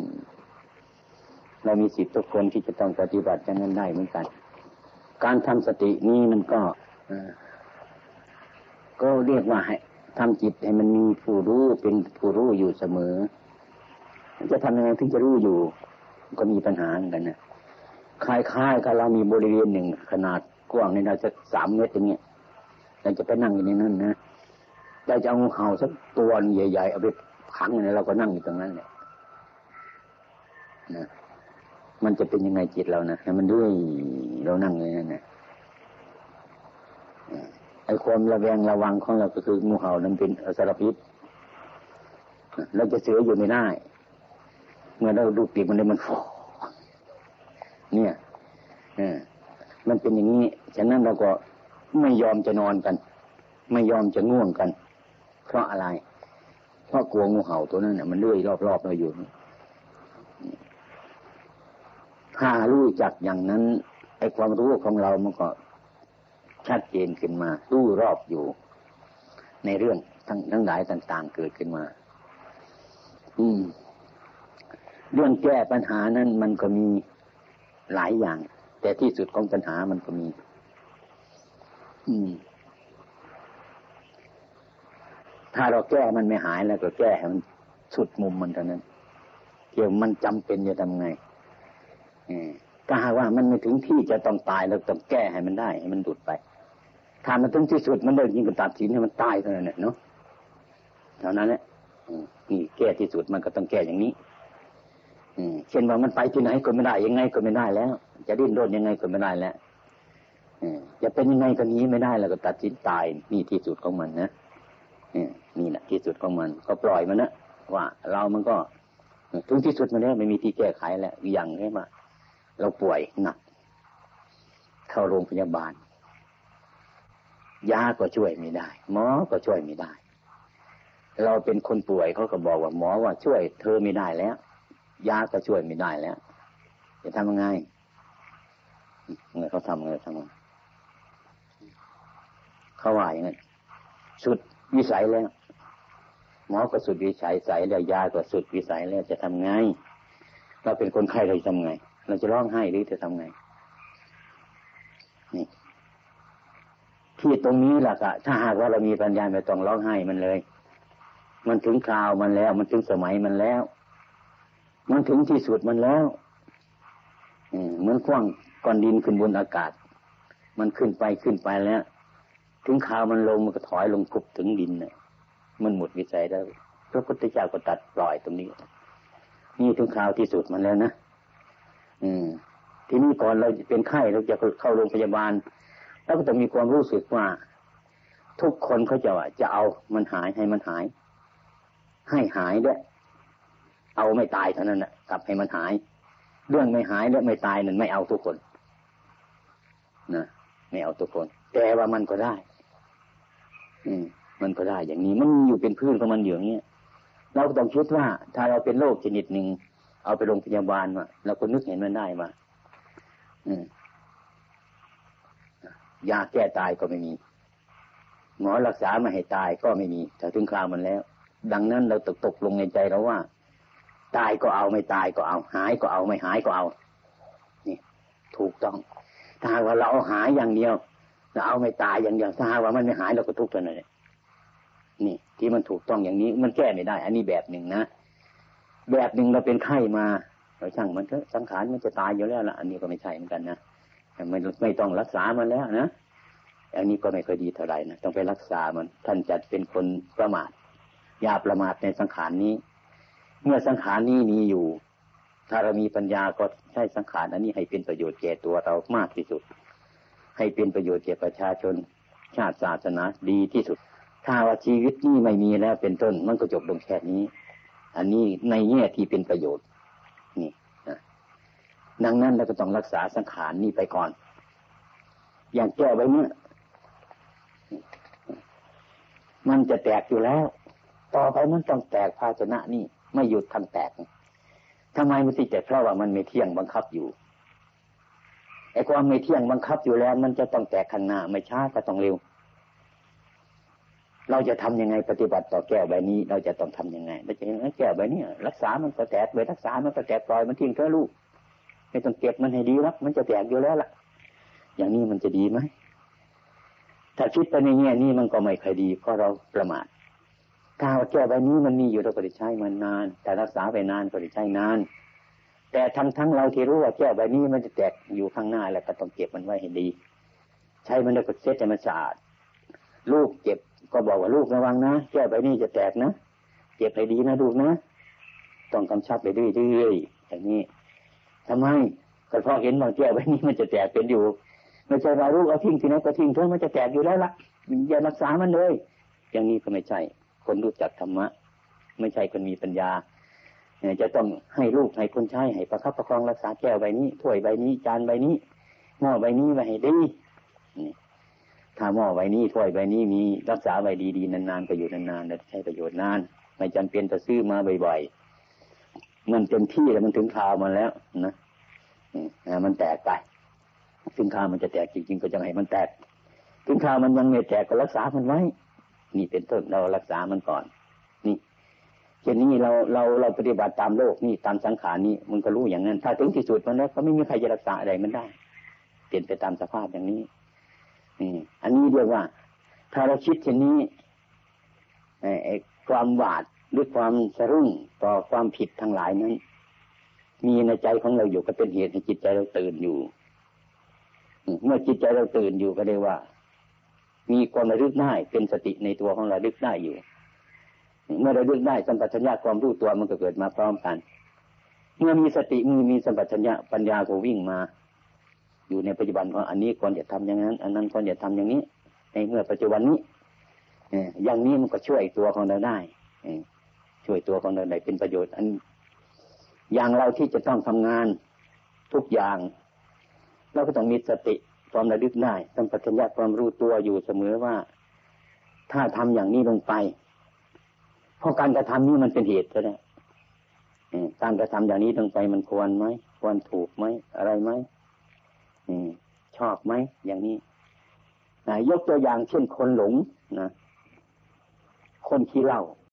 เรามีสิทธิทุกคนที่จะต้องปฏิบัติอย่างนั้นได้เหมือนกัน การทำสตินี้มันก็ ก็เรียกว่าให้ทำจิตให้มันมีผู้รู้เป็นผู้รู้อยู่เสมอ จะทำยังไงถึงจะรู้อยู่ ก็มีปัญหาเหมือนกันนะคล้ายๆกับเรามีบริเวณหนึ่งขนาดกว้างในเราจะสามเมตรอย่างเงี้ยเราจะไปนั่งอยู่ในนั้นนะแต่จะเอางูเห่าสักตัวใหญ่ๆเอาไปขังเนี่ยเราก็นั่งอยู่ตรงนั้นเนี่ยนะมันจะเป็นยังไงจิตเรานะมันด้วยเรานั่งเลยนั่นนะ ไอ้ความระแวงระวังของเราก็คืองูเห่านั้นเป็นอสรพิษเราจะเสืออยู่ไม่ได้ เมื่อเราดูปีกมันเลยมันฟอเนี่ยเอมันเป็นอย่างนี้ฉะนั้นเราก็ไม่ยอมจะนอนกัน ไม่ยอมจะง่วงกัน เพราะอะไร เพราะกลัวงูเห่าตัวนั้นเนี่ยมันเลื่อยรอบๆเราอยู่ถ้ารู้จักอย่างนั้นไอ้ความรู้ของเรามันก็ ชัดเจนขึ้นมารู้รอบอยู่ ในเรื่องทั้งทั้งหลายต่าง ๆ เกิดขึ้นมา อืม เรื่องแก้ปัญหานั้นมันก็มีหลายอย่าง แต่ที่สุดของปัญหามันก็มี อืม ถ้าเราแก้มันไม่หายแล้วก็แก้ให้มันสุดมุมมันเท่านั้นเกี่ยวมันจำเป็นจะทำไงถ้าหากว่ามันไม่ถึงที่จะต้องตายเราต้องแก้ให้มันได้ ให้มันดุดไป ถ้ามันถึงที่สุดมันเลิกยิงกับตัดสินให้มันตายเท่านั้นเนาะเท่านั้นแหละนี่แก้ที่สุดมันก็ต้องแก้อย่างนี้เช่นว่ามันไปที่ไหนก็ไม่ได้ยังไงก็ไม่ได้แล้ว จะดิ้นรนยังไงก็ไม่ได้แล้วจะเป็นยังไงก็นี้ไม่ได้แล้วก็ตัดสินตายนี่ที่สุดของมันนะนี่แหละที่สุดของมัน ก็ปล่อยมันนะว่า เรามันก็ถึงที่สุดมันแล้วไม่มีที่แก้ไขแล้วอย่างนี้มาเราป่วยหนัก เข้าโรงพยาบาล ยาก็ช่วยไม่ได้ หมอก็ช่วยไม่ได้ เราเป็นคนป่วยเขาก็บอกว่าหมอว่าช่วยเธอไม่ได้แล้ว ยาก็ช่วยไม่ได้แล้วจะทำยังไงเงินเขาทำเงินทำไงเขาว่าอย่างนั้นสุดวิสัยแล้ว หมอก็สุดวิสัยใสแล้วยาก็สุดวิสัยแล้วจะทำไง เราเป็นคนไข้เราจะทำไง เราจะร้องไห้หรือจะทำไงนี่ ที่ตรงนี้แหละกะถ้าหากว่าเรามีปัญญาไม่ต้องร้องไห้มันเลย มันถึงคราวมันแล้ว มันถึงสมัยมันแล้ว มันถึงที่สุดมันแล้วเหมือนคว้างก้อนดินขึ้นบนอากาศ มันขึ้นไปขึ้นไปแล้ว ถึงข่าวมันลงมันก็ถอยลงกุบถึงดินเนี่ยมันหมดวิสัยแล้วพระพุทธเจ้าก็ตัดปล่อยตรงนี้ นี่ถึงข่าวที่สุดมันแล้วนะอืม ทีนี้ก่อนเราเป็นไข้เราจะเข้าโรงพยาบาล แล้วก็ต้องมีความรู้สึกว่า ทุกคนเขาจะว่าจะเอามันหายให้มันหาย ให้หายด้วยเอาไม่ตายเท่านั้นนะกลับให้มันหาย เรื่องไม่หายและไม่ตายนั่นไม่เอาทุกคนนะไม่เอาทุกคน แต่ว่ามันก็ได้ อืมมันก็ได้อย่างนี้ มันอยู่เป็นพื้นของมันอยู่อย่างเงี้ยเราต้องคิดว่า ถ้าเราเป็นโรคชนิดหนึ่งเอาไปโรงพยาบาลมาเราก็นึกเห็นมันได้มาอืม ยาแก้ตายก็ไม่มี หมอรักษามาให้ตายก็ไม่มีถ้าถึงคราวมันแล้ว ดังนั้นเราตกตกลงในใจเราว่า ตายก็เอาไม่ตายก็เอา หายก็เอาไม่หายก็เอา นี่ ถูกต้อง ถ้าว่าเราเอาหายอย่างเดียวเราเอาไม่ตายอย่างเดียวถ้าว่ามันไม่หายเราก็ทุกข์ตัวนั่นนี่ ที่มันถูกต้องอย่างนี้ มันแก้ไม่ได้ อันนี้แบบหนึ่งนะแบบหนึ่งเราเป็นไข้มาเราช่างมันเถอะสังขารมันจะตายอยู่แล้วละอันนี้ก็ไม่ใช่เหมือนกันนะ ไม่ไม่ต้องรักษามันแล้วนะอันนี้ก็ไม่ค่อยดีเท่าไหร่นะต้องไปรักษามัน ท่านจัดเป็นคนประมาทอย่าประมาทในสังขารนี้ เมื่อสังขารนี้มีอยู่ ถ้าเรามีปัญญาก็ใช้สังขารอันนี้ให้เป็นประโยชน์แก่ตัวเรามากที่สุด ให้เป็นประโยชน์แก่ประชาชน ชาติศาสนาดีที่สุด ถ้าว่าชีวิตนี้ไม่มีแล้วเป็นต้นมันก็จบลงแค่นี้ อันนี้ในแง่ที่เป็นประโยชน์นี่ ดังนั้นเราก็ต้องรักษาสังขารนี้ไปก่อน อย่างแก้ไว้เนี่ยมันจะแตกอยู่แล้ว ต่อไปมันต้องแตกภาชนะนี่ ไม่หยุดทำแตกทำไมมันติดแต่เพราะว่ามันไม่เที่ยงบังคับอยู่ไอ้ความไม่เที่ยงบังคับอยู่แล้ว มันจะต้องแตกข้างหน้าไม่ช้าก็ต้องเร็ว เราจะทํำยังไงปฏิบัติต่อแก้วใบนี้ เราจะต้องทํำยังไงเราจะยังไงแก้วใบนี้รักษามันก็แตกไปรักษามันก็แตกปล่อยมันทิ้งเถอะลูก ไม่ต้องเก็บมันให้ดีวะมันจะแตกอยู่แล้วล่ะ อย่างนี้มันจะดีไหมถ้าคิดไปในแง่นี้มันก็ไม่ค่อยดี เพราะเราประมาทกาวแก้ใบนี้มันมีอยู่เราก็ได้ใช้มันนานแต่รักษาไปนานก็ได้ใช้นาน แต่ทั้งทั้งเราที่รู้ว่าแก้ใบนี้มันจะแตกอยู่ข้างหน้าแล้วก็ต้องเก็บมันไว้ให้ดี ใช้มันแล้ก็เช็ดให้มันสะอาดลูกเจ็บก็บอกว่าลูกระวังนะแก้ใบนี้จะแตกนะเก็บให้ดีนะลูกนะ ต้องกำชับไปเรื่อยๆอย่างนี้ ทำไมก็เพราะเห็นบางแก้วใบนี้มันจะแตกเป็นอยู่ไม่ใช่ว่าลูกเอาทิ้งที่ไหนก็ทิ้งเถอะมันจะแตกอยู่แล้วล่ะอย่ารักษามันเลย อย่างนี้ก็ไม่ใช่ คนรู้จักธรรมะ ไม่ใช่คนมีปัญญาจะต้องให้ลูกให้คนใช้ให้ประคับประคองรักษาแก้วใบนี้ถ้วยใบนี้จานใบนี้หม้อใบนี้ไว้ให้ดีถ้าหม้อใบนี้ถ้วยใบนี้มีรักษาไว้ดีๆนานๆก็อยู่นานๆและใช้ประโยชน์นาน ไม่จำเป็นจะซื้อมาบ่อยๆ มันเต็มที่แล้วมันถึงคราวมันแล้วนะมันแตกไปถึงคราวมันจะแตกจริงๆก็จะให้มันแตกถึงคราวมันยังไม่แตกก็รักษามันไว้ นี่เป็นต้นเรารักษามันก่อน นี่เช่นนี้เราเราเราปฏิบัติตามโลกนี่ตามสังขารนี่มันก็รู้อย่างนั้น ถ้าถึงที่สุดมันแล้วก็ไม่มีใครจะรักษาอะไรมันได้ เปลี่ยนไปตามสภาพอย่างนี้นี่อันนี้เรียกว่า ถ้าเราคิดเช่นนี้ไอ้ความหวาด หรือความสะรุ่งต่อความผิดทั้งหลายนั้น มีในใจของเราอยู่ก็เป็นเหตุให้จิตใจเราตื่นอยู่ เมื่อจิตใจเราตื่นอยู่ก็ได้ว่า มีความระลึกได้เป็นสติในตัวของเราลึกได้อยู่ เมื่อระลึกได้สัมปชัญญะความรู้ตัวมันก็เกิดมาพร้อมกัน เมื่อมีสติมือมีสัมปชัญญะปัญญาก็วิ่งมา อยู่ในปัจจุบันว่าอันนี้ควรจะทำอย่างนั้น อันนั้นควรจะทำอย่างนี้ ในเมื่อปัจจุบันนี้อย่างนี้มันก็ช่วยตัวของเราได้ ช่วยตัวของเราได้เป็นประโยชน์อันอย่างเราที่จะต้องทำงานทุกอย่าง เราก็ต้องมีสติความระลึกได้ต้องปัญญาความรู้ตัวอยู่เสมอว่า ถ้าทำอย่างนี้ลงไปเพราะการกระทำนี้มันเป็นเหตุใช่ไหมการกระทำอย่างนี้ลงไปมันควรไหมควรถูกไหมอะไรไหมชอบไหมอย่างนี้ยกตัวอย่างเช่นคนหลงนะคนขี้เหล้า